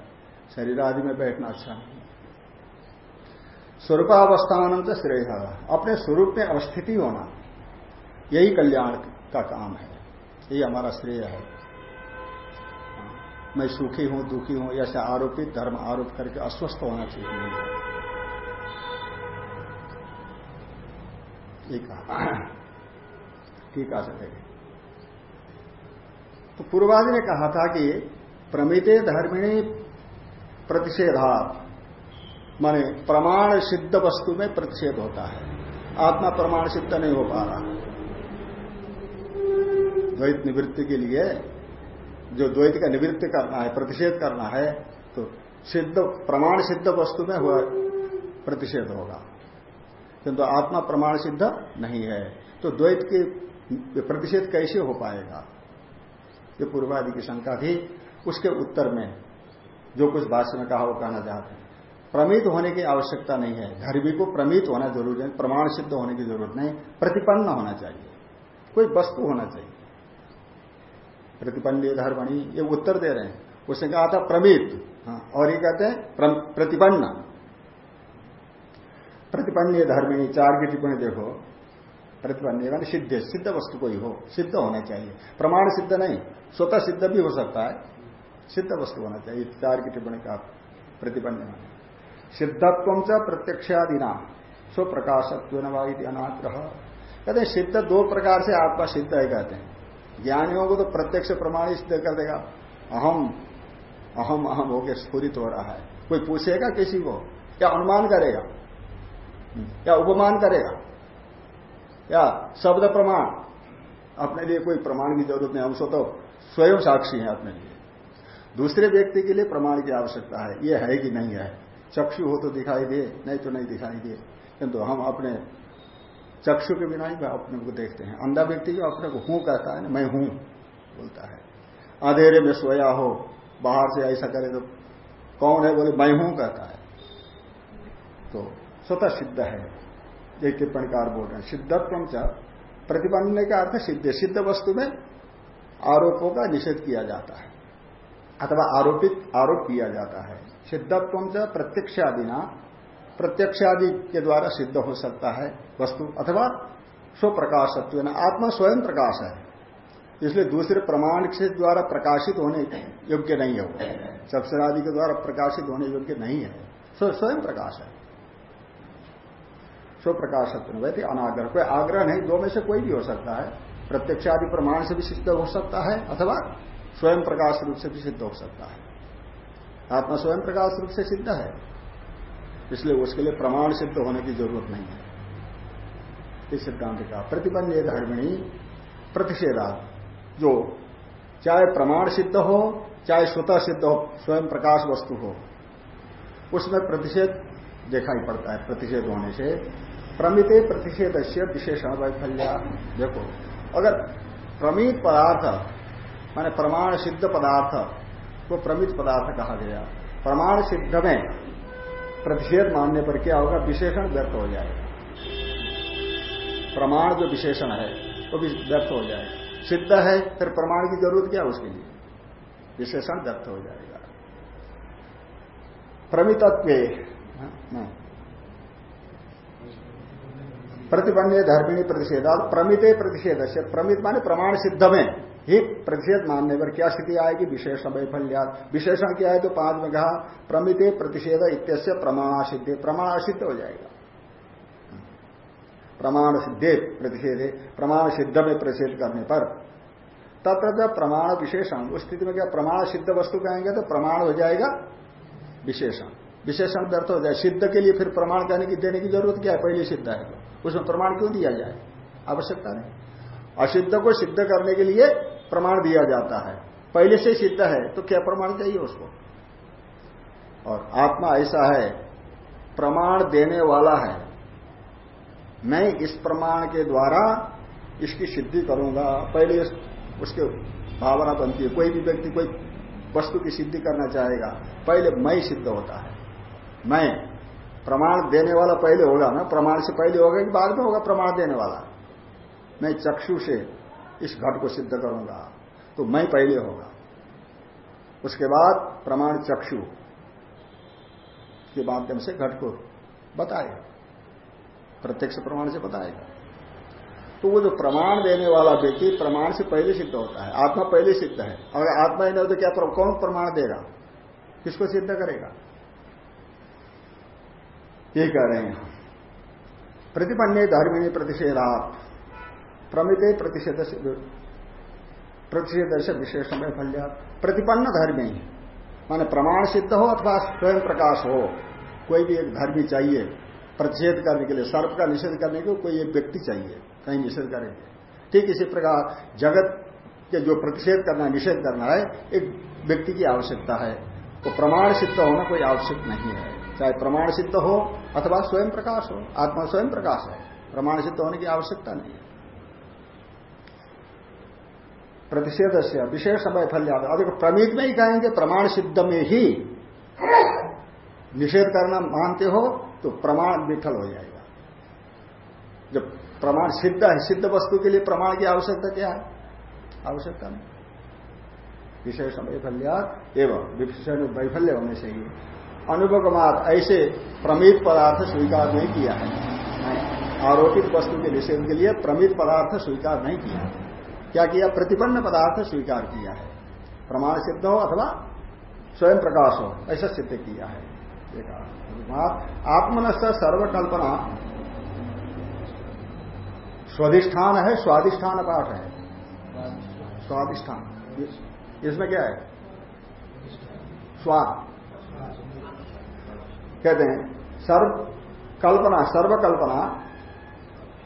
S1: शरीर आदि में बैठना अच्छा नहीं स्वरूपावस्थान तो श्रेय, अपने स्वरूप में अवस्थिति होना, यही कल्याण का काम है। यही हमारा श्रेय है। मैं सुखी हूँ, दुखी हूँ, ऐसे आरोपित धर्म आरोप करके अस्वस्थ होना चाहिए नहीं ठीक ठीक आ सकेगा तो पूर्वादि ने कहा था कि प्रमिते धर्मिणी प्रतिषेधात माने प्रमाण सिद्ध वस्तु में प्रतिषेध होता है। आत्मा प्रमाण सिद्ध नहीं हो पा रहा। द्वैत निवृत्ति के लिए जो द्वैत का निवृत्ति करना है, प्रतिषेध करना है तो सिद्ध, प्रमाण सिद्ध वस्तु में हुआ प्रतिषेध होगा। किंतु तो आत्मा प्रमाण सिद्ध नहीं है। तो द्वैत के प्रतिषेध कैसे हो पाएगा? ये पूर्वादि की शंका थी। उसके उत्तर में जो कुछ भाष्य में कहा वो कहना चाहते हैं। प्रमित होने की आवश्यकता नहीं है। धर्मी को प्रमित होना ज़रूरी है प्रमाण सिद्ध होने की ज़रूरत नहीं प्रतिपन्न होना चाहिए। कोई वस्तु होना चाहिए। प्रतिपन्न धर्मणी ये उत्तर दे रहे हैं। उसने कहा था प्रमित। हाँ, और ये कहते हैं प्रतिपन्न। प्रतिपन्न धर्मिणी चार की टिप्पणी देखो। प्रतिपन्न मानी सिद्ध सिद्ध वस्तु कोई हो सिद्ध होना चाहिए। प्रमाण सिद्ध नहीं स्वतः सिद्ध भी हो सकता है। सिद्ध वस्तु होना चाहिए चार की टिप्पणी का माने सिद्धत्व च प्रत्यक्षादिना स्व प्रकाशत्व अनाग्रह। कहते हैं, सिद्ध दो प्रकार से आपका सिद्ध है, कहते हैं। ज्ञानियों को तो प्रत्यक्ष प्रमाण ही सिद्ध कर देगा। अहम अहम अहम होकर स्फूरित हो रहा है। कोई पूछेगा किसी को? क्या अनुमान करेगा? या उपमान करेगा? या शब्द प्रमाण? अपने लिए कोई प्रमाण की ज़रूरत नहीं, हम सो तो स्वयं साक्षी हैं अपने लिए। दूसरे व्यक्ति के लिए प्रमाण की आवश्यकता है। ये है कि नहीं है। चक्षु हो तो दिखाई दे, नहीं तो नहीं दिखाई दे। किंतु हम अपने चक्षु के बिना ही अपने को देखते हैं। अंधा व्यक्ति जो अपने को हूँ कहता है ना, मैं हूँ बोलता है। अंधेरे में सोया हो, बाहर से ऐसा करे तो कौन है बोले, मैं हूँ कहता है। तो स्वतः सिद्ध है। एक टिप्पणीकार बोल रहे हैं। सिद्धत्व च प्रतिबंधने का अर्थ सिद्ध। सिद्ध वस्तु में आरोपों का निषेध किया जाता है। अथवा आरोपित, आरोप किया जाता है। सिद्धत्व च प्रत्यक्षादिना। प्रत्यक्षादि के द्वारा सिद्ध हो सकता है वस्तु, अथवा स्व प्रकाशत्व स्वप्रकाशत्व आत्मा स्वयं प्रकाश है। इसलिए दूसरे प्रमाण के द्वारा प्रकाशित होने योग्य नहीं है वो। चक्षरादि के द्वारा प्रकाशित होने योग्य नहीं है। स्वयं प्रकाश है। स्वप्रकाशत्व वैसे अनाग्रह, कोई आग्रह नहीं, दो में से कोई भी हो सकता है। प्रत्यक्ष आदि प्रमाण से भी सिद्ध हो सकता है, अथवा स्वयं प्रकाश रूप से भी सिद्ध हो सकता है। आत्मा स्वयं प्रकाश रूप से सिद्ध है, इसलिए उसके लिए प्रमाण सिद्ध होने की ज़रूरत नहीं है। इस सिद्धांत का प्रतिबंध ये धर्मिणी प्रतिषेधा, जो चाहे प्रमाण सिद्ध हो, चाहे स्वतः सिद्ध हो, स्वयं प्रकाश वस्तु हो, उसमें प्रतिषेध देखा ही पड़ता है, प्रतिषेध होने से। प्रमित प्रतिषेध से विशेषण वैफल्या। देखो, अगर प्रमित पदार्थ माने प्रमाण सिद्ध पदार्थ को प्रमित पदार्थ कहा गया। प्रमाण सिद्ध में प्रतिषेध मानने पर क्या होगा? विशेषण व्यर्थ हो जाएगा। प्रमाण जो विशेषण है वो भी व्यर्थ हो जाएगा। सिद्ध है फिर प्रमाण की ज़रूरत क्या उसके लिए? विशेषण व्यर्थ हो जाएगा। प्रमितत्व हाँ, प्रतिबंधे धर्मिणी प्रतिषेधा प्रमिते प्रतिषेध से प्रमित माने प्रमाण सिद्ध में। ही प्रतिषेध मानने पर क्या स्थिति आएगी? विशेषण वैफल्या। विशेषण क्या है? तो पाँच में कहा, प्रमिते प्रतिषेध इत्यस्य प्रमाण सिद्धि हो जाएगा। प्रमाण सिद्धे प्रतिषेध प्रमाण सिद्ध में प्रतिषेध करने पर। तत्र जब प्रमाण विशेषण। उस स्थिति में क्या प्रमाण सिद्ध वस्तु कहेंगे तो प्रमाण हो जाएगा विशेषण। विशेषण व्यर्थ हो जाए। सिद्ध के लिए फिर प्रमाण कहने की देने की ज़रूरत क्या है? पहले सिद्ध है। उसमें प्रमाण क्यों दिया जाए? आवश्यकता नहीं। असिद्ध को सिद्ध करने के लिए प्रमाण दिया जाता है। पहले से सिद्ध है तो क्या प्रमाण चाहिए उसको? और आत्मा ऐसा है, प्रमाण देने वाला है। मैं इस प्रमाण के द्वारा इसकी सिद्धि करूँगा। पहले उसके भावना बनती है। कोई भी व्यक्ति कोई वस्तु की सिद्धि करना चाहेगा, पहले मैं सिद्ध होता है। मैं प्रमाण देने वाला पहले होगा ना? प्रमाण से पहले होगा कि बाद में होगा? प्रमाण देने वाला। मैं चक्षु से इस घट को सिद्ध करूँगा। तो मैं पहले होगा। उसके बाद प्रमाण चक्षु के माध्यम से घट को बताएगा। प्रत्यक्ष प्रमाण से बताएगा। तो वो जो प्रमाण देने वाला व्यक्ति प्रमाण से पहले सिद्ध होता है। आत्मा पहले सिद्ध है। अगर आत्मा ही नहीं हो तो क्या कौन प्रमाण देगा? किसको सिद्ध करेगा? ये कह रहे हैं। प्रतिपन्ने धर्मिणी प्रतिषेधात। प्रमित प्रतिषेध प्रतिषेध से विशेष समय फल्या प्रतिपन्न धर्मी। माने प्रमाण सिद्ध हो अथवा स्वयं प्रकाश हो, कोई भी एक धर्मी चाहिए, प्रतिषेध करने के लिए, सर्प का निषेध करने के लिए कोई एक व्यक्ति चाहिए, कहीं निषेध करेंगे। ठीक इसी प्रकार जगत के जो प्रतिषेध करना, निषेध करना है, एक व्यक्ति की आवश्यकता है। तो प्रमाण सिद्ध होना कोई आवश्यक नहीं है। चाहे प्रमाण सिद्ध हो अथवा स्वयं प्रकाश हो, आत्मा स्वयं प्रकाश है, प्रमाण सिद्ध होने की आवश्यकता नहीं है। प्रतिषेध से विशेष समय फल जाता अगर प्रमित में ही कहेंगे, प्रमाण सिद्ध में ही। निषेध करना मानते हो तो प्रमाण विठल हो जाएगा। जब प्रमाण सिद्ध है, सिद्ध वस्तु के लिए प्रमाण की आवश्यकता क्या है? आवश्यकता नहीं। विशेष वैफल्या एवं विशेषण वैफल्य होने से ही। अनुभवमात ऐसे प्रमित पदार्थ स्वीकार नहीं किया है। आरोपित वस्तु के निषेध के लिए प्रमित पदार्थ स्वीकार नहीं किया क्या किया? प्रतिपन्न पदार्थ स्वीकार किया है। प्रमाण सिद्ध हो अथवा स्वयं प्रकाश हो, ऐसा सिद्ध किया है। आत्मनस्थ सर्वकल्पना स्वाधिष्ठान है, स्वाधिष्ठान पाठ है। स्वाधिष्ठान। इसमें क्या है? स्वाद। कहते हैं सर्व कल्पना सर्वकल्पना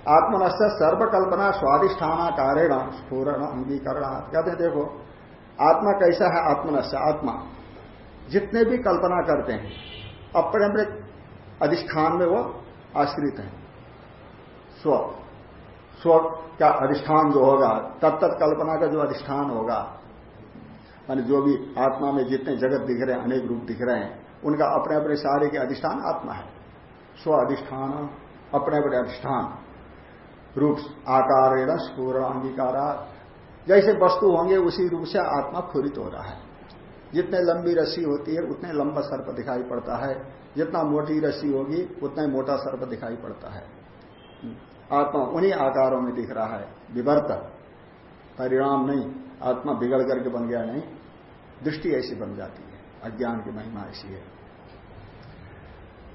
S1: आत्मनश्च सर्वकल्पना स्वाधिष्ठान कारेण स्फूरण अंगीकरण कहते हैं, देखो, आत्मा कैसा है? आत्मनश्च आत्मा। जितने भी कल्पना करते हैं अपने अपने अधिष्ठान में वो आश्रित है। स्व। स्व का अधिष्ठान जो होगा तत्त कल्पना का जो अधिष्ठान होगा मान जो भी आत्मा में जितने जगत दिख रहे हैं, अनेक रूप दिख रहे हैं, उनका अपने अपने सारे के अधिष्ठान आत्मा है। स्व अधिष्ठान अपने अपने अधिष्ठान। रूप आकार स्पूर्ण अंगीकारा जैसे वस्तु होंगे, उसी रूप से आत्मा फूरित हो रहा है। जितने लंबी रस्सी होती है, उतने लंबा सर्प दिखाई पड़ता है। जितना मोटी रस्सी होगी, उतना ही मोटा सर्प दिखाई पड़ता है। आत्मा उन्हीं आकारों में दिख रहा है। विवर्त। परिणाम नहीं, आत्मा बिगड़ करके बन गया नहीं। दृष्टि ऐसी बन जाती है। अज्ञान की महिमा ऐसी है।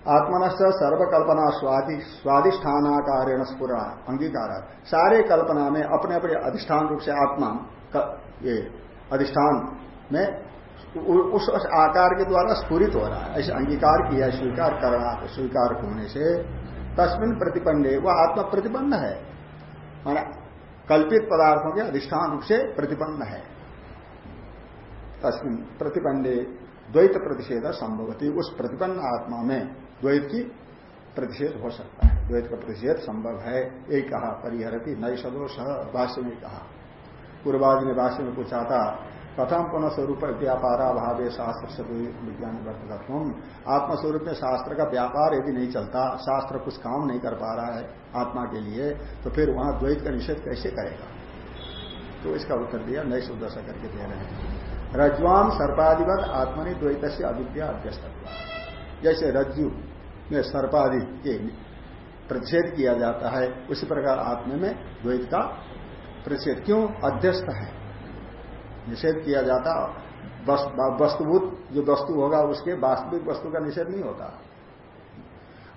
S1: आत्मनश्च सर्वकल्पना स्वादि स्वादिष्ठानाकारेण स्पुरा अंगीकार। सारे कल्पना में अपने अपने अधिष्ठान रूप से आत्मा ये अधिष्ठान में उस आकार के द्वारा स्फूरित हो रहा है। ऐसे अंगीकार किया, स्वीकार करना स्वीकार होने से तस्मिन प्रतिपन्ने, वह आत्मा प्रतिपन्न है। माना कल्पित पदार्थों के अधिष्ठान रूप से प्रतिपन्न है। तस्मिन प्रतिपन्ने, द्वैत प्रतिषेध संभवती उस प्रतिपन्न आत्मा में। द्वैत की प्रतिषेध हो सकता है। द्वैत का प्रतिषेध संभव है। यही कहा परिहरती नई सदोष भाष्य में कहा। पूर्वाज ने भाष्य में पूछा था कथम पुनः स्वरूप व्यापारा भाव शास्त्र से विज्ञान वर्तकत्व आत्मस्वरूप में शास्त्र का व्यापार यदि नहीं चलता, शास्त्र कुछ काम नहीं कर पा रहा है आत्मा के लिए तो फिर वहाँ द्वैत का निषेध कैसे करेगा? तो इसका उत्तर दिया नई सुदशा करके दे रहे हैं। रज्वाम सर्पाधिपत आत्मनि द्वैत से अविद्या अध्यस्त जैसे रज्जु में सर्पादि के प्रतिषेध किया जाता है, उसी प्रकार आत्मा में द्वैत का प्रतिषेध। क्यों? अध्यस्त है। निषेध किया जाता वस्तुभूत जो वस्तु होगा, उसके वास्तविक वस्तु का निषेध नहीं होता।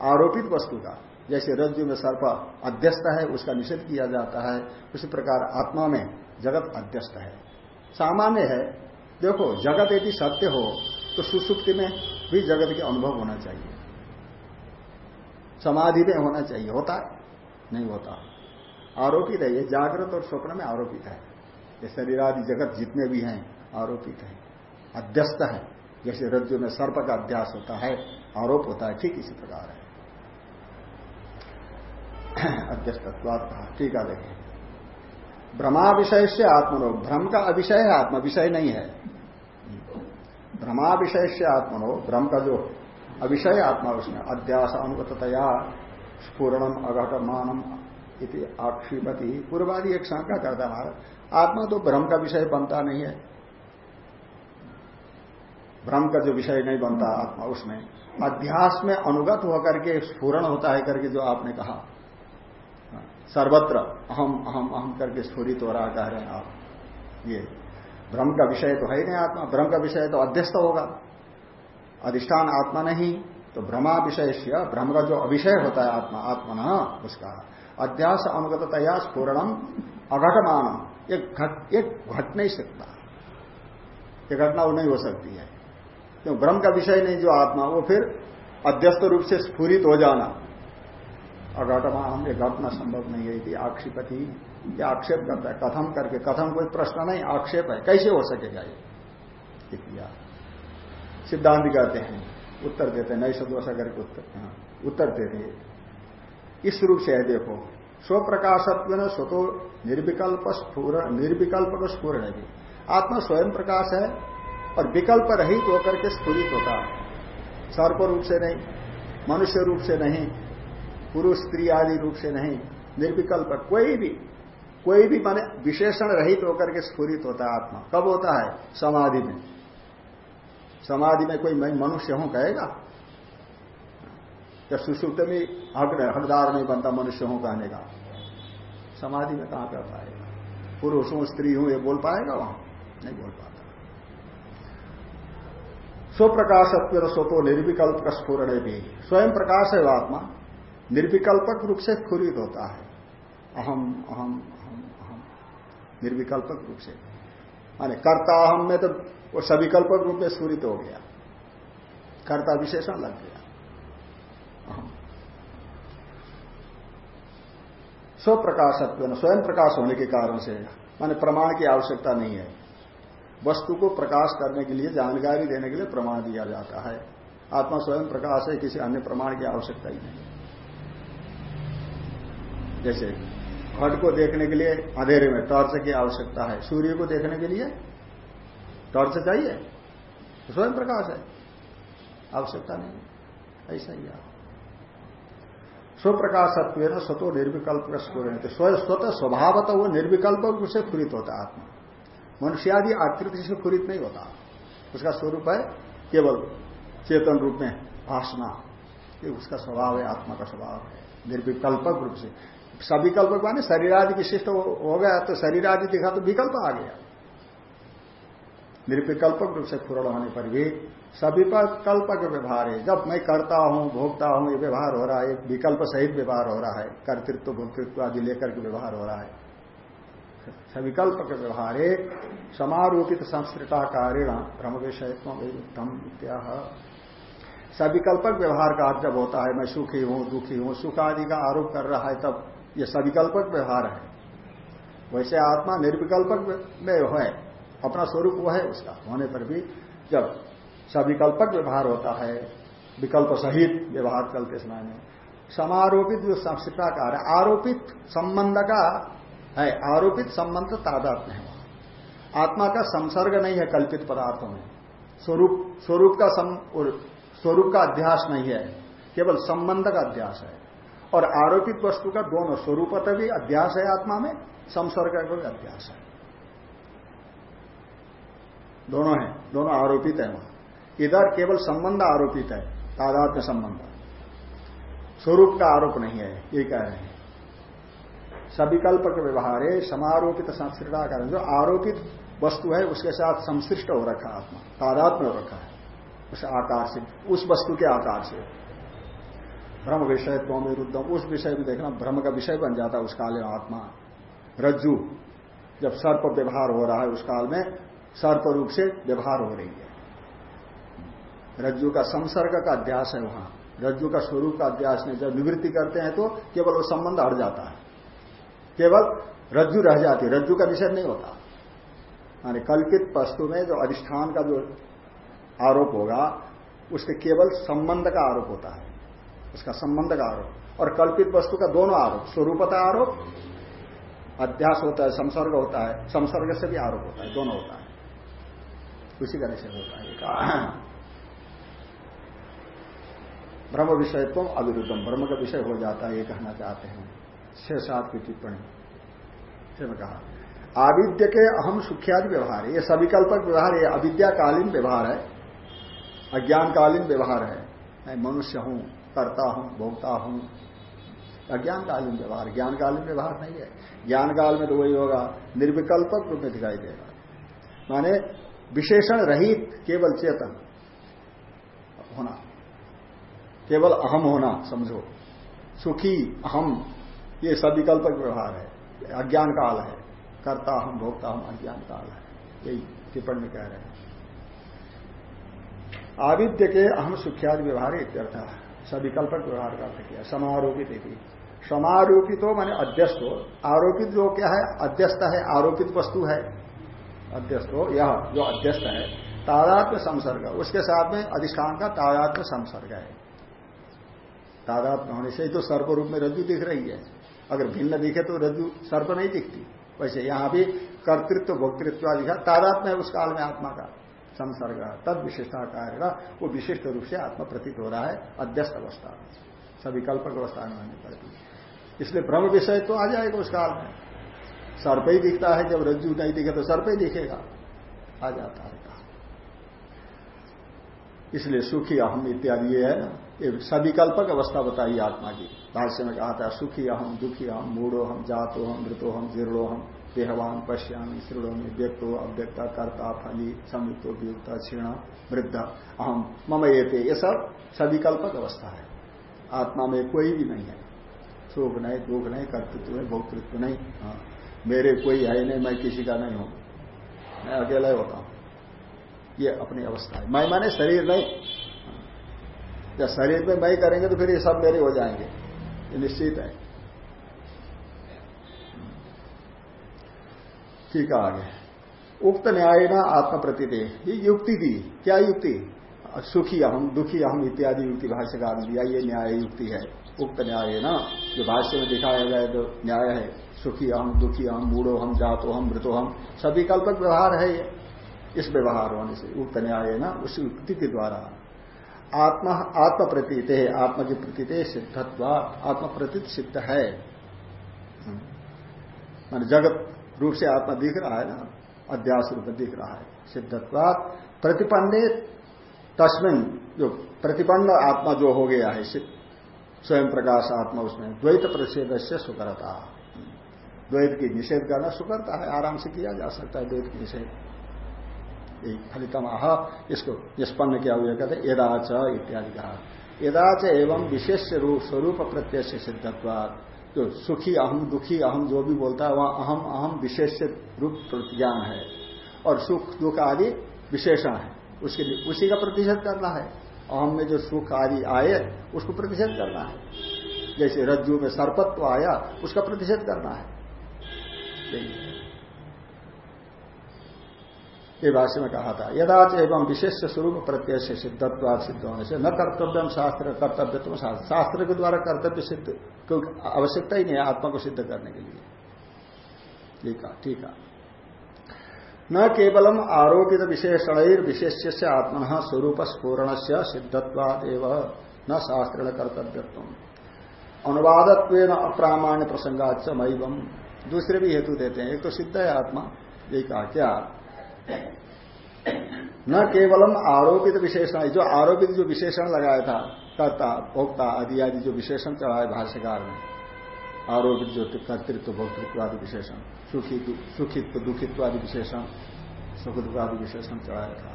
S1: आरोपित वस्तु का, जैसे रज्जु में सर्प अध्यस्त है, उसका निषेध किया जाता है, उसी प्रकार आत्मा में जगत अध्यस्त है। सामान्य है, देखो, जगत यदि सत्य हो तो सुसुप्ति में भी जगत के अनुभव होना चाहिए। समाधि में होना चाहिए। होता है? नहीं होता। आरोपित है। ये जागृत और स्वप्न में आरोपित है। ये शरीर आदि जगत जितने भी हैं, आरोपित है। अध्यस्त है। जैसे रज्जु में सर्प का अध्यास होता है, आरोप होता है। ठीक इसी प्रकार है। अध्यस्तत्वाद कहा। ठीक है देखें। भ्रमा विषय से आत्मनो। भ्रम का अविषय है आत्मा विषय नहीं है। भ्रमा विषय से आत्मनो भ्रम का जो अविषय आत्मा उसमें, अध्यास अनुगतया स्पूर्णम अघटमानम इति आक्षिपति। पूर्वादि एक शंका करता महाराज, आत्मा तो भ्रम का विषय बनता नहीं है। भ्रम का जो विषय नहीं बनता आत्मा, उसमें अध्यास में अनुगत होकर के स्फूरण होता है करके जो आपने कहा। सर्वत्र अहम अहम अहम करके स्फूरित हो रहा कह रहे हैं आप। ये भ्रम का विषय तो है ही नहीं आत्मा भ्रम का विषय तो अध्यस्त होगा। अधिष्ठान आत्मा नहीं तो भ्रमा विषय से भ्रम का जो अभिषय होता है आत्मा आत्मा न उसका। अध्यास अनुगतया स्फूर्णम अघटमानम एक घट नहीं सकता। ये घटना वो नहीं हो सकती है। क्यों? ब्रह्म का विषय नहीं, जो आत्मा, वो फिर अध्यस्त रूप से स्फूरित हो जाना। अघटमान ये घटना संभव नहीं है आक्षेपति ये आक्षेप करता है। कथम करके कथम कोई प्रश्न नहीं आक्षेप है। कैसे हो सकेगा ये? किया। सिद्धांत कहते हैं उत्तर देते हैं नई सदोष करके उत्तर हाँ, उत्तर देते इस रूप से है देखो स्व प्रकाशत्व न स्वतो निर्विकल्प स्फूर निर्विकल्प को स्फूर्ण है आत्मा स्वयं प्रकाश है और विकल्प रहित होकर के स्फूरित होता है। सर्प रूप से नहीं मनुष्य रूप से नहीं पुरुष, स्त्री आदि रूप से नहीं, निर्विकल्प, कोई भी कोई भी माने विशेषण रहित होकर के स्फूरित होता है आत्मा। कब होता है? समाधि में। समाधि में कोई मैं, मनुष्य हूँ कहेगा? या सुसुप्त में हक हकदार नहीं बनता मनुष्य हूँ कहने का? समाधि में कहाँ कर पाएगा? पुरुष हूँ, स्त्री हूँ, ये बोल पाएगा वहाँ? नहीं बोल पाता। स्वप्रकाशत्व स्वतो निर्विकल्प का स्फूरण भी। स्वयं प्रकाश है आत्मा। निर्विकल्पक रूप से स्फूरित होता है। अहम अहम अहम अहम। निर्विकल्पक रूप से। माने कर्ता अहम में तो वो सविकल्पक रूप में स्फूरित हो गया। कर्ता विशेषण लग गया। स्वप्रकाशत्व स्वयं प्रकाश होने के कारण से, माने प्रमाण की आवश्यकता नहीं है। वस्तु को प्रकाश करने के लिए, जानकारी देने के लिए प्रमाण दिया जाता है। आत्मा स्वयं प्रकाश है, किसी अन्य प्रमाण की आवश्यकता ही नहीं जैसे घट को देखने के लिए अंधेरे में टॉर्च की आवश्यकता है। सूर्य को देखने के लिए टॉर्च चाहिए? तो स्वयं प्रकाश है। आवश्यकता नहीं ऐसा ही आप स्वप्रकाशत्व न स्वतो निर्विकल्प का तो स्वतः स्वभावतः वो निर्विकल्प रूप से फूरित होता है आत्मा। मनुष्यादि आकृति से फूरित नहीं होता। उसका स्वरूप है केवल चेतन रूप में भाषणा। ये उसका स्वभाव है, आत्मा का स्वभाव है। निर्विकल्पक रूप से। सविकल्पक माने शरीर आदि विशिष्ट हो गया तो शरीर आदि दिखा तो विकल्प आ गया। निर्विकल्पक रूप से पूर्ण होने पर भी सविकल्प का व्यवहार है। जब मैं करता हूँ, भोगता हूँ, ये व्यवहार हो रहा है विकल्प सहित व्यवहार हो रहा है, कर्तृत्व, भोक्तृत्व आदि लेकर के व्यवहार हो रहा है। सविकल्प का व्यवहार है। समारोपित संस्कृताकारेण भ्रम विषयत्म इत्या सविकल्पक व्यवहार का जब होता है, मैं सुखी हूँ, दुखी हूँ सुख आदि का आरोप कर रहा है, तब ये सविकल्पक व्यवहार है। वैसे आत्मा निर्विकल्पक में है अपना स्वरूप वो है उसका। होने पर भी जब सविकल्पक व्यवहार होता है विकल्प सहित व्यवहार चलते समय में समारोपित जो संस्कृताकार है आरोपित संबंध का है आरोपित संबंध तादात्म्य है। आत्मा का संसर्ग नहीं है कल्पित पदार्थों में। स्वरूप स्वरूप का सम, स्वरूप का अध्यास नहीं है। केवल संबंध का अध्यास है। और आरोपित वस्तु का दोनों स्वरूपत भी अध्यास है आत्मा में, संसर्ग का भी अध्यास है। दोनों है, दोनों आरोपित है वहाँ। इधर केवल संबंध आरोपित है, तादात्म्य संबंध। स्वरूप का आरोप नहीं है, ये कह रहे हैं। सविकल्प के व्यवहार है समारोपित संस्कृता कारण जो आरोपित वस्तु है, उसके साथ संश्रिष्ट हो रखा आत्मा, तादात्म्य हो रखा है। उस आकार से, उस वस्तु के आकार से। भ्रम विषय तो विरुद्ध। उस विषय में देखना भ्रम का विषय बन जाता है उस काल में आत्मा। रज्जु, जब सर्प व्यवहार हो रहा है उस काल में, सर्प रूप से व्यवहार हो रही है। रज्जु का संसर्ग का अध्यास है वहाँ। रज्जु का स्वरूप का अध्यास नहीं जब निवृत्ति करते हैं तो केवल वो संबंध हट जाता है। केवल रज्जु रह जाती रज्जु का विषय नहीं होता। यानी कल्पित वस्तु में जो अधिष्ठान का जो आरोप होगा, उसके केवल संबंध का आरोप होता है। उसका संबंध का आरोप। और कल्पित वस्तु का दोनों आरोप, स्वरूपता आरोप, अध्यास होता है, संसर्ग होता है, संसर्ग से भी आरोप होता है, दोनों होता है। उसी का निषेध होता है। ब्रह्म विषय तो अविरुद्धम, ब्रह्म का विषय हो जाता है, ये कहना चाहते हैं। छह सात की टिप्पणी। मैं कहा, आविद्य के अहम सुख्यादि व्यवहार है। ये सविकल्पक व्यवहार है अविद्याकालीन व्यवहार है, अज्ञानकालीन व्यवहार है। मैं मनुष्य हूँ करता हूँ भोगता हूँ। अज्ञानकालीन व्यवहार, ज्ञानकालीन व्यवहार नहीं है। ज्ञान काल में तो वही होगा निर्विकल्पक रूप में दिखाई देगा। माने विशेषण रहित केवल चेतन होना, केवल अहम होना, समझो। सुखी, अहम, ये सविकल्पक व्यवहार है अज्ञान काल है। करता हम भोगता हम अज्ञान काल है। यही टिप्पणी में कह रहे हैं। आविद्य के अहम सुख्यादि व्यवहार इत्यर्थ सविकल्पक व्यवहार का अर्थ किया। समारोपित थी समारोपित हो माने अध्यस्त हो आरोपित जो क्या है? अध्यस्त है, आरोपित वस्तु है। अध्यस्त हो यह जो अध्यस्त है तादात्म संसर्ग। उसके साथ में अधिष्ठान का तादात्म संसर्ग है। तादात्म होने से ही तो सर्प रूप में रज्जु दिख रही है। अगर भिन्न दिखे तो रज्जु सर्प नहीं दिखती। वैसे यहाँ भी कर्तृत्व भोक्तृत्व दिखा तादात्म है उस काल में आत्मा का। संसर्ग, तद विशिष्टा कार्य वो विशिष्ट रूप से आत्मा प्रतीत हो रहा है, अध्यस्त अवस्था सभी कल्पक अवस्था में होने पड़ती है इसलिए ब्रह्म विषय तो आ जाएगा उस काल में। सर्प ही दिखता है, जब रज्जु नहीं दिखे तो सर्प ही दिखेगा। आ जाता है इसलिए सुखी, अहम इत्यादि ये है ना। ये सविकल्पक अवस्था बताई आत्मा की। भाष्य में कहा था, सुखी, अहम, दुखी, अहम, मूढ़ो हम, जातो हम मृतो हम, जीर्णो हम। देहवान पश्यामी श्रृणोमी व्यक्तो अव्यक्ता, कर्ता, फली, संयुक्तो, वियुक्त, क्षीण, वृद्ध अहम मम ये ये सब सविकल्पक अवस्था है। आत्मा में कोई भी नहीं है। सुख नहीं, दुख नहीं, कर्तृत्व नहीं, भोक्तृत्व नहीं हाँ मेरे कोई है नहीं, मैं किसी का नहीं हूँ। मैं अकेला ही होता हूँ। ये अपनी अवस्था है। मैं माने शरीर नहीं। जब शरीर में मैं करेंगे तो फिर ये सब मेरे हो जाएँगे। ये निश्चित है। ठीक है आगे। उक्त न्याय ना आत्म प्रतिदे ये युक्ति दी। क्या युक्ति? सुखी अहम दुखी अहम इत्यादि युक्ति भाष्यकार ने दिया। ये न्याय युक्ति है। उक्त न्याय ना, जो भाष्य में दिखाया गया जो न्याय है। सुखी अहम दुखी अहम बूढ़ो हम जातो हम मृतो हम सभी कल्पक व्यवहार है ये। इस व्यवहार होने से उक्त न्याय ना, उस युक्ति के द्वारा। आत्मा आत्म प्रतीत आत्मा की प्रतीत सिद्धत्व आत्म प्रतीत सिद्ध है। हम्म। मान जगत रूप से आत्मा दिख रहा है ना, अध्यास रूप में दिख रहा है, सिद्धत्वात प्रतिपन्ने तस्मिन, जो प्रतिपन्न आत्मा जो हो गया है स्वयं प्रकाश आत्मा उसमें, द्वैत प्रतिषेध से सुकरता। द्वैत की निषेध करना सुकरता है, आराम से किया जा सकता है द्वैत की निषेध। फलितम आह, इसको निष्पन्न किया हुआ कहते यदाच इत्यादि कहा। यदाच एवं विशेष रूप, स्वरूप प्रत्यक्ष सिद्धत्वाद जो सुखी अहम, दुखी अहम जो भी बोलता है, वहाँ अहम अहम विशेष रूप प्रतिज्ञान है। और सुख, दुख आदि विशेषण है। उसके लिए उसी का प्रतिषेध करना है। अहम में जो सुख आदि आए, उसको प्रतिषेध करना है। जैसे रज्जु में सर्पत्व आया, उसका प्रतिषेध करना है। ये भाष्य में कहा था। यदाच एवं विशेष स्वरूप प्रत्यय से सिद्धत्व सिद्ध होने से, न कर्तव्य शास्त्र कर्तव्य तुम शास्त्र। शास्त्र के द्वारा कर्तव्य सिद्ध, क्योंकि आवश्यकता ही नहीं है आत्मा को सिद्ध करने के लिए। ठीक है ठीक है। न केवलम आरोपित विशेषण विशेष्य से आत्मन स्वरूप स्फूरण से सिद्धत्वाद न शास्त्र कर्तव्यत्व अनुवादत्व अप्रामाण्य प्रसंगाच मईवम दूसरे भी हेतु देते हैं। एक तो सिद्ध है आत्मा यही कहा क्या न केवलम आरोपित विशेषण, जो आरोपित जो विशेषण लगाया था, कर्ता, भोक्ता, आदि आदि जो विशेषण चढ़ाए भाष्यकार ने, आरोपित जो कर्तृत्व भोक्तृत्व आदि विशेषण, सुखी सुखित्व दुखित्व आदि विशेषण सुख दुख आदि विशेषण चढ़ाया था।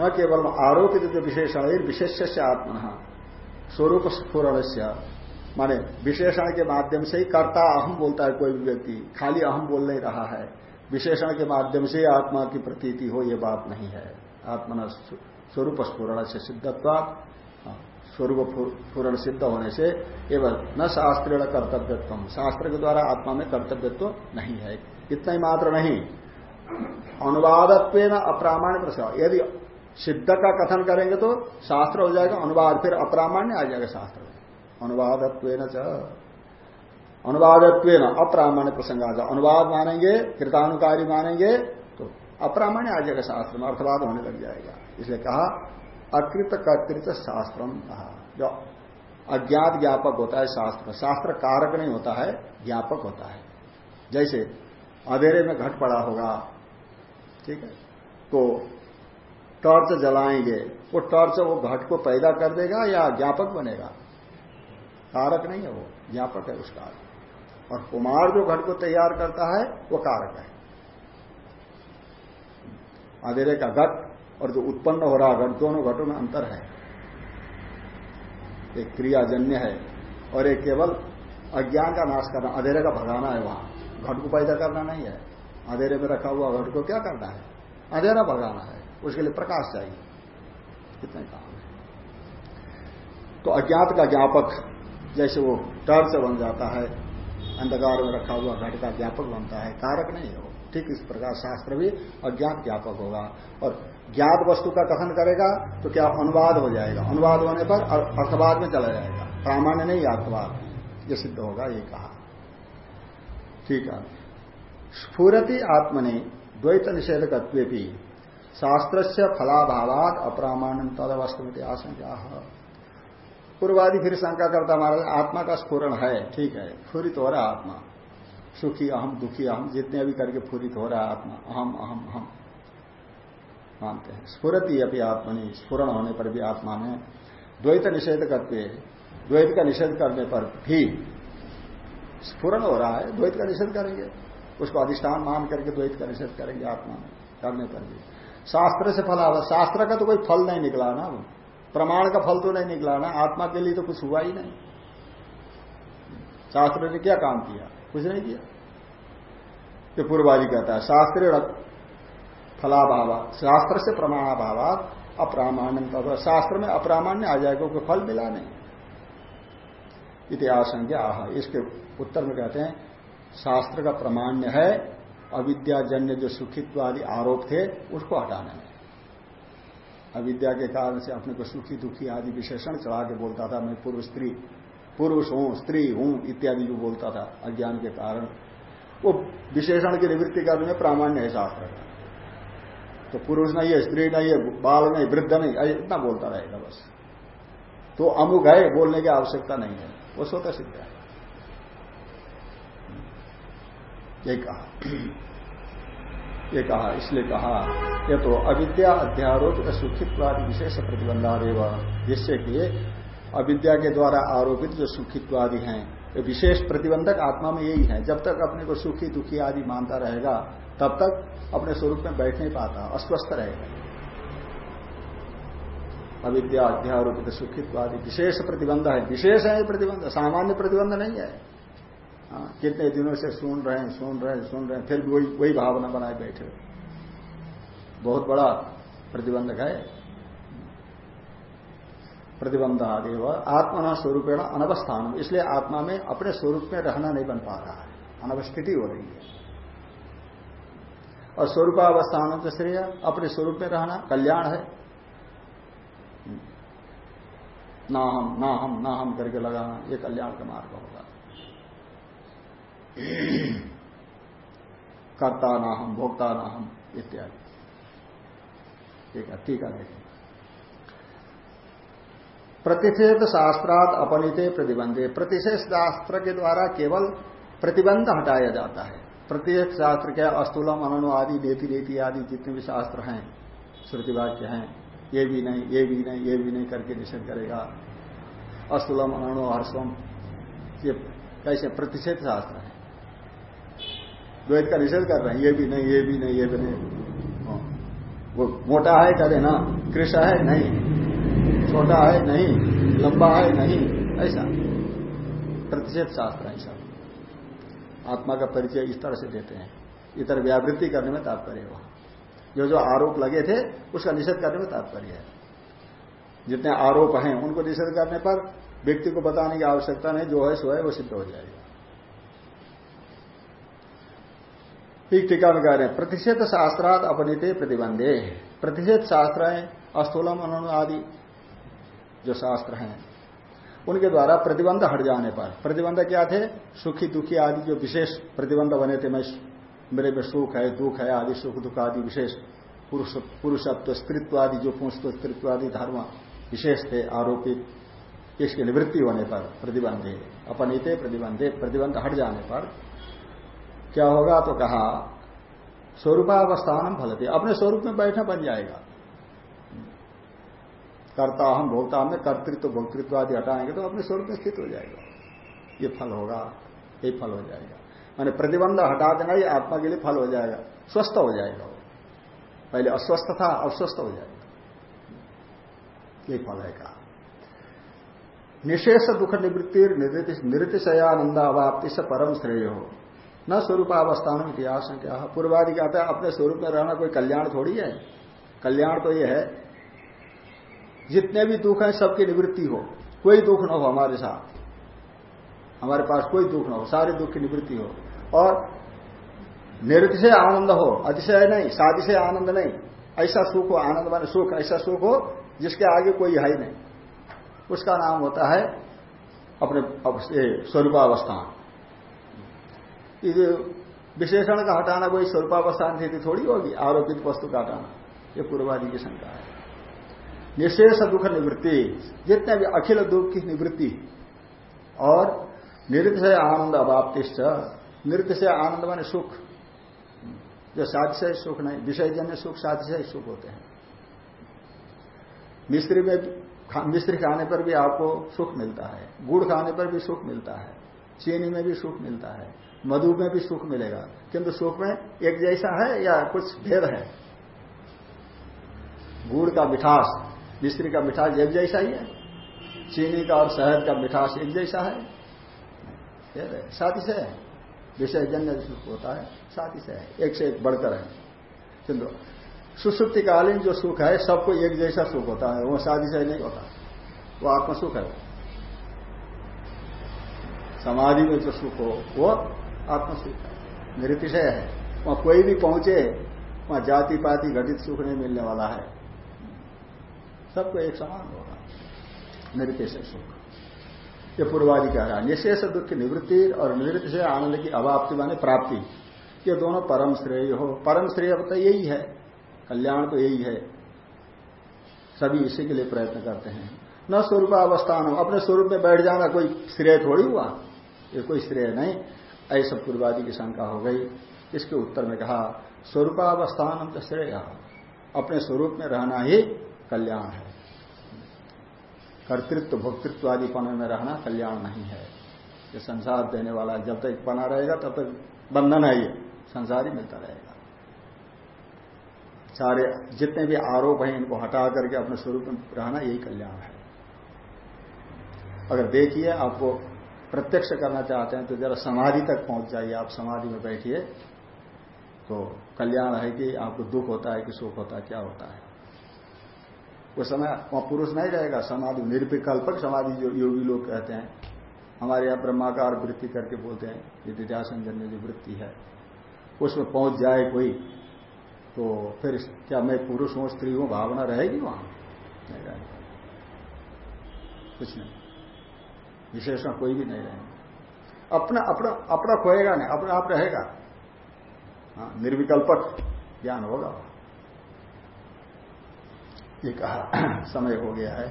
S1: न केवल आरोपित जो विशेषण विशेष से आत्मा स्वरूप स्फुरण माने विशेषण के माध्यम से ही कर्ता अहम बोलता है कोई भी व्यक्ति, खाली अहम बोल नहीं रहा है। विशेषण के माध्यम से आत्मा की प्रतीति हो ये बात नहीं है। आत्मा स्वरूप स्फुरण से सिद्धत्व हाँ, स्वरूप पूर्ण सिद्ध होने से एवं न शास्त्रीय कर्तव्यत्व। शास्त्र के द्वारा आत्मा में कर्तव्यत्व नहीं है। इतना ही मात्र नहीं। अनुवादत्व न अप्रामाण्य प्रसाद यदि सिद्ध का कथन करेंगे तो शास्त्र हो जाएगा अनुवाद फिर अप्रामाण्य आ जाएगा शास्त्र अनुवादत्व अनुवादत्व अप्रामाण्य प्रसंग आ जाए अनुवाद मानेंगे, कृतानुकारी मानेंगे तो अप्रामाण्य आ जाएगा शास्त्र में अर्थवाद होने लग जाएगा। इसलिए कहा अकृत कर्तृत शास्त्रम कहा। जो अज्ञात ज्ञापक होता है शास्त्र शास्त्र कारक नहीं होता है, ज्ञापक होता है। जैसे अंधेरे में घट पड़ा होगा, ठीक है तो टॉर्च जलाएँगे, वो टॉर्च वो घट को पैदा कर देगा या ज्ञापक बनेगा? कारक नहीं है वो, ज्ञापक है उस कारक और कुमार जो घट को तैयार करता है, वो कारक है। अंधेरे का घट और जो उत्पन्न हो रहा घट, दोनों घटों में अंतर है। एक क्रियाजन्य है और एक केवल अज्ञान का नाश करना, अंधेरे का भगाना है वहाँ। घट को पैदा करना नहीं है। अंधेरे में रखा हुआ घट को क्या करना है? अंधेरा भगाना है। उसके लिए प्रकाश चाहिए। कितने काम है। तो अज्ञात का ज्ञापक जैसे वो टर्च बन जाता है अंधकार में रखा हुआ घट का ज्ञापक बनता है। कारक नहीं है ठीक इस प्रकार शास्त्र भी अज्ञात ज्ञापक होगा। और ज्ञात वस्तु का कथन करेगा तो क्या अनुवाद हो जाएगा? अनुवाद होने पर अर्थवाद में चला जाएगा। प्रामाण्य नहीं अर्थवाद ये सिद्ध होगा, ये कहा। ठीक है। स्फूरति आत्मनि द्वैत निषेधकत्व भी शास्त्र से फलाभावाद तद वस्तु आशंका। पूर्वादि फिर शंका करता महाराज, आत्मा का स्फुरन है, ठीक है फूरित हो रहा आत्मा। सुखी, अहम, दुखी, अहम, जितने भी करके फूरित हो रहा आत्मा, अहम अहम अहम। मानते हैं। स्फुरती अभी आत्मा नहीं स्फुरन होने पर भी आत्मा में द्वैत निषेध करते द्वैत का निषेध करने पर भी स्फुरन हो रहा है, द्वैत का निषेध करेंगे। उसको अधिष्ठान मान करके द्वैत का निषेध करेंगे आत्मा में, करने पर भी। शास्त्र से फल आ शास्त्र का तो कोई फल नहीं निकला ना वो। प्रमाण का फल तो नहीं निकला ना, आत्मा के लिए तो कुछ हुआ ही नहीं। शास्त्र ने क्या काम किया? कुछ नहीं किया। ये पूर्वाजी कहता है, शास्त्र फलाभाव, शास्त्र से प्रमाणाभाव अप्रामाण्य शास्त्र में अप्रामाण्य आ जाएगा, कोई फल मिला नहीं। इतिहास आह। इसके उत्तर में कहते हैं, शास्त्र का प्रमाण्य है, अविद्याजन्य जो सुखित्व आदि आरोप थे, उसको हटाना है। अविद्या के कारण से अपने को सुखी, दुखी आदि विशेषण चढ़ा के बोलता था। मैं पूर्व स्त्री, पुरुष हूँ, स्त्री हूँ, इत्यादि जो बोलता था, अज्ञान के कारण। वो विशेषण की निवृत्ति करने प्रामाण्य है शास्त्र का। तो पुरुष नहीं है, स्त्री नहीं है, बाल नहीं, वृद्ध नहीं इतना बोलता रहेगा बस। तो अमुक है, बोलने की आवश्यकता नहीं है। वो स्वतः सिद्ध है। ये कहा। ये कहा, इसलिए कहा, ये तो अविद्या अध्यारोप सुखित्वादि विशेष प्रतिबंधादेव, जिससे कि अविद्या के द्वारा आरोपित जो सुखित्वादि हैं, ये विशेष प्रतिबंधक आत्मा में यही है। जब तक अपने को सुखी, दुखी आदि मानता रहेगा, तब तक अपने स्वरूप में बैठ नहीं पाता, अस्वस्थ रहेगा। अविद्या अध्यारोपित सुखित्वादि विशेष प्रतिबंध है। विशेष है प्रतिबंध, सामान्य प्रतिबंध नहीं है। हाँ, कितने दिनों से सुन रहे हैं सुन रहे हैं सुन रहे हैं फिर भी वही वही भावना बनाए बैठे बहुत बड़ा प्रतिबंधक है। प्रतिबंध आदेव आत्मना स्वरूपेण अनवस्थान इसलिए आत्मा में अपने स्वरूप में रहना नहीं बन पा रहा है। अनवस्थिति हो रही है। और स्वरूपावस्थान तो श्रेय अपने स्वरूप में रहना कल्याण है। ना हम ना हम ना हम करके लगाना ये कल्याण का मार्ग होगा। कर्ता ना हम भोक्ता ना हम इत्यादि। ठीक है ठीक है प्रतिषेध शास्त्रात अपनिते प्रतिबंधे। प्रतिषेध शास्त्र के द्वारा केवल प्रतिबंध हटाया जाता है। प्रतिषेध शास्त्र क्या, अस्तुलम अनु आदि देती देती आदि जितने भी शास्त्र हैं, श्रुति वाक्य हैं, ये भी नहीं, ये भी नहीं, ये भी नहीं करके निषेध करेगा। अस्तुलम अनु हर्षम ये कैसे? प्रतिषेध शास्त्र। द्वैत का निषेध कर रहे हैं, ये भी नहीं, ये भी नहीं, ये भी नहीं। हाँ। वो मोटा है करे ना, कृष्ण है नहीं, छोटा है नहीं, लंबा है नहीं, ऐसा। प्रतिषेध शास्त्र ऐसा। आत्मा का परिचय इस तरह से देते हैं। इतर व्यावृत्ति करने में तात्पर्य वहाँ। जो जो आरोप लगे थे, उसका निषेध करने में तात्पर्य है। जितने आरोप हैं, उनको निषेध करने पर व्यक्ति को बताने की आवश्यकता नहीं, जो है सो है, वो सिद्ध हो जाएगा। ठीक टीका में कह रहे हैं, प्रतिषेध शास्त्रात अपनीत प्रतिबंधे। प्रतिषेध शास्त्र है अस्थूलम अनु आदि जो शास्त्र हैं, उनके द्वारा प्रतिबंध हट जाने पर। प्रतिबंध क्या थे? सुखी, दुखी आदि जो विशेष प्रतिबंध बने थे, मैं मेरे में सुख है, दुख है, आदि सुख, दुख आदि विशेष। पुरुष, पुरुषत्व, स्त्रित्व आदि जो पुंसत्व, स्त्रित्व आदि, धर्म विशेष थे आरोपित इसकी निवृत्ति होने पर प्रतिबंधे। अपनीते प्रतिबंधे, प्रतिबंध हट जाने पर क्या होगा? तो कहा, स्वरूपावस्थान फलते। अपने स्वरूप में बैठना बन जाएगा। कर्ता हम भोक्ता में कर्तृत्व भोक्तृत्व आदि हटाएँगे तो अपने स्वरूप में स्थित हो जाएगा। ये फल होगा, ये फल हो जाएगा। मैंने प्रतिबंध हटा देना ही आत्मा के लिए फल हो जाएगा। स्वस्थ हो जाएगा वो। पहले अस्वस्थ था, अब स्वस्थ हो जाएगा। ये फल है कहा। निशेष दुख निवृत्ति निरतिशयानंद अवाप्ति से परम श्रेय। हो न स्वरूप स्वरूपावस्थान इतिहास क्या पूर्वादि कहता है, अपने स्वरूप में रहना कोई कल्याण थोड़ी है। कल्याण तो यह है, जितने भी दुख हैं, सबकी निवृत्ति हो। कोई दुख न हो हमारे साथ। हमारे पास कोई दुख न हो, सारे दुख की निवृत्ति हो। और निरतिशय आनंद हो, अतिशय नहीं सातिशय आनंद नहीं। ऐसा सुख हो, आनंद मान सुख, ऐसा सुख हो, जिसके आगे कोई है ही नहीं। उसका नाम होता है अपने स्वरूपावस्थान। विशेषण का हटाना कोई स्वरूपावस्थान स्थिति थोड़ी होगी, आरोपित वस्तु का हटाना ये पूर्वादि की शंका है। निशेष दुख निवृत्ति, जितने भी अखिल दुख की निवृत्ति और से आनंद अभाप्तिश्च नृत्य से आनंद माने सुख। जो साधिशय सुख नहीं, विषयजन्य सुख, साधिशय सुख होते हैं। मिस्त्री में मिस्त्री खाने पर भी आपको सुख मिलता है, गुड़ खाने पर भी सुख मिलता है, चीनी में भी सुख मिलता है। मधु में भी सुख मिलेगा। किंतु सुख में एक जैसा है या कुछ भेद है? गुड़ का मिठास मिश्री का मिठास एक जैसा ही है। चीनी का और शहद का मिठास एक जैसा है। साथ ही से है। विषय जन्य सुख होता है, साथ ही से है। एक से एक बढ़कर है। किंतु सुसुप्तिकालीन जो सुख है, सबको एक जैसा सुख होता है, वो से नहीं होता। वो आत्म सुख है। समाधि में जो सुख हो, वो आत्म है निरतिशय है। वहाँ कोई भी पहुँचे, वहाँ जाति पाति घटित सुख नहीं मिलने वाला है। सबको एक समान होगा। निरतिशय सुख। ये पूर्वादि कह रहा है, निशेष दुख की निवृत्ति और से आनंद की अवाप्ति माने प्राप्ति। ये दोनों परम श्रेय हो। परम श्रेय तो यही है। कल्याण तो यही है। सभी इसी के लिए प्रयत्न करते हैं। न स्वरूप अवस्थान अपने स्वरूप में बैठ जाना कोई श्रेय थोड़ी हुआ। ये कोई श्रेय नहीं। ऐसा पूर्वादि की शंका हो गई। इसके उत्तर में कहा, स्वरूपावस्थान हम तो श्रेय। अपने स्वरूप में रहना ही कल्याण है। कर्तृत्व भोक्तृत्व आदि पन में रहना कल्याण नहीं है। ये संसार देने वाला जब तक बना रहेगा, तब तक बंधन है ये। संसार ही मिलता रहेगा। सारे, जितने भी आरोप हैं, इनको हटा करके अपने स्वरूप में रहना यही कल्याण है। अगर देखिए आपको प्रत्यक्ष करना चाहते हैं तो जरा समाधि तक पहुँच जाइए, आप समाधि में बैठिए। तो कल्याण है कि आपको दुख होता है कि सुख होता है, क्या होता है? उस समय वहाँ पुरुष नहीं रहेगा, समाधि, निर्विकल्पक समाधि जो योगी लोग कहते हैं। हमारे यहाँ ब्रह्माकार वृत्ति करके बोलते हैं, ये विद्यासंजन्य जो वृत्ति है, उसमें पहुँच जाए कोई तो फिर क्या मैं पुरुष हूँ, स्त्री हूँ, भावना रहेगी वहाँ? नहीं कुछ नहीं। विशेषण कोई भी नहीं रहेंगे। अपना अपना अपना खोएगा नहीं अपना आप रहेगा। हाँ, निर्विकल्पक ज्ञान होगा। ये कहा समय हो गया है।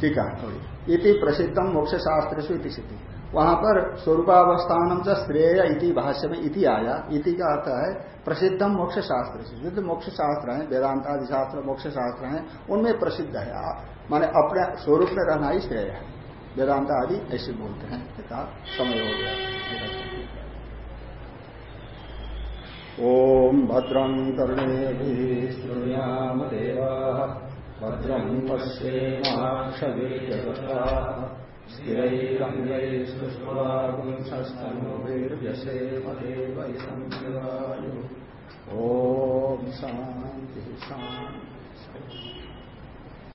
S1: ठीक है थोड़ी इति प्रसिद्धम मोक्ष शास्त्र से इति सिद्धि। वहाँ पर स्वरूपावस्थान च श्रेय इति भाष्य में इति आया। इति का अर्थ है प्रसिद्धम मोक्ष शास्त्र से जो मोक्ष शास्त्र है वेदांतादि शास्त्र मोक्ष शास्त्र है उनमें प्रसिद्ध है। माने अपने स्वरूप में रहना ही श्रेय है। वेदांत आदि ऐसे बोलते हैं कहा समय हो गया। ओम भद्रं कर्णे श्रृयाम देवा। भद्रं पश्येमाक्षवीर्यवता स्थिरैरङ्गैस्तुष्वागुंसस्तनोभिर्व्यसेमदेवैसंविदायु ॐ शान्तिः शान्तिः।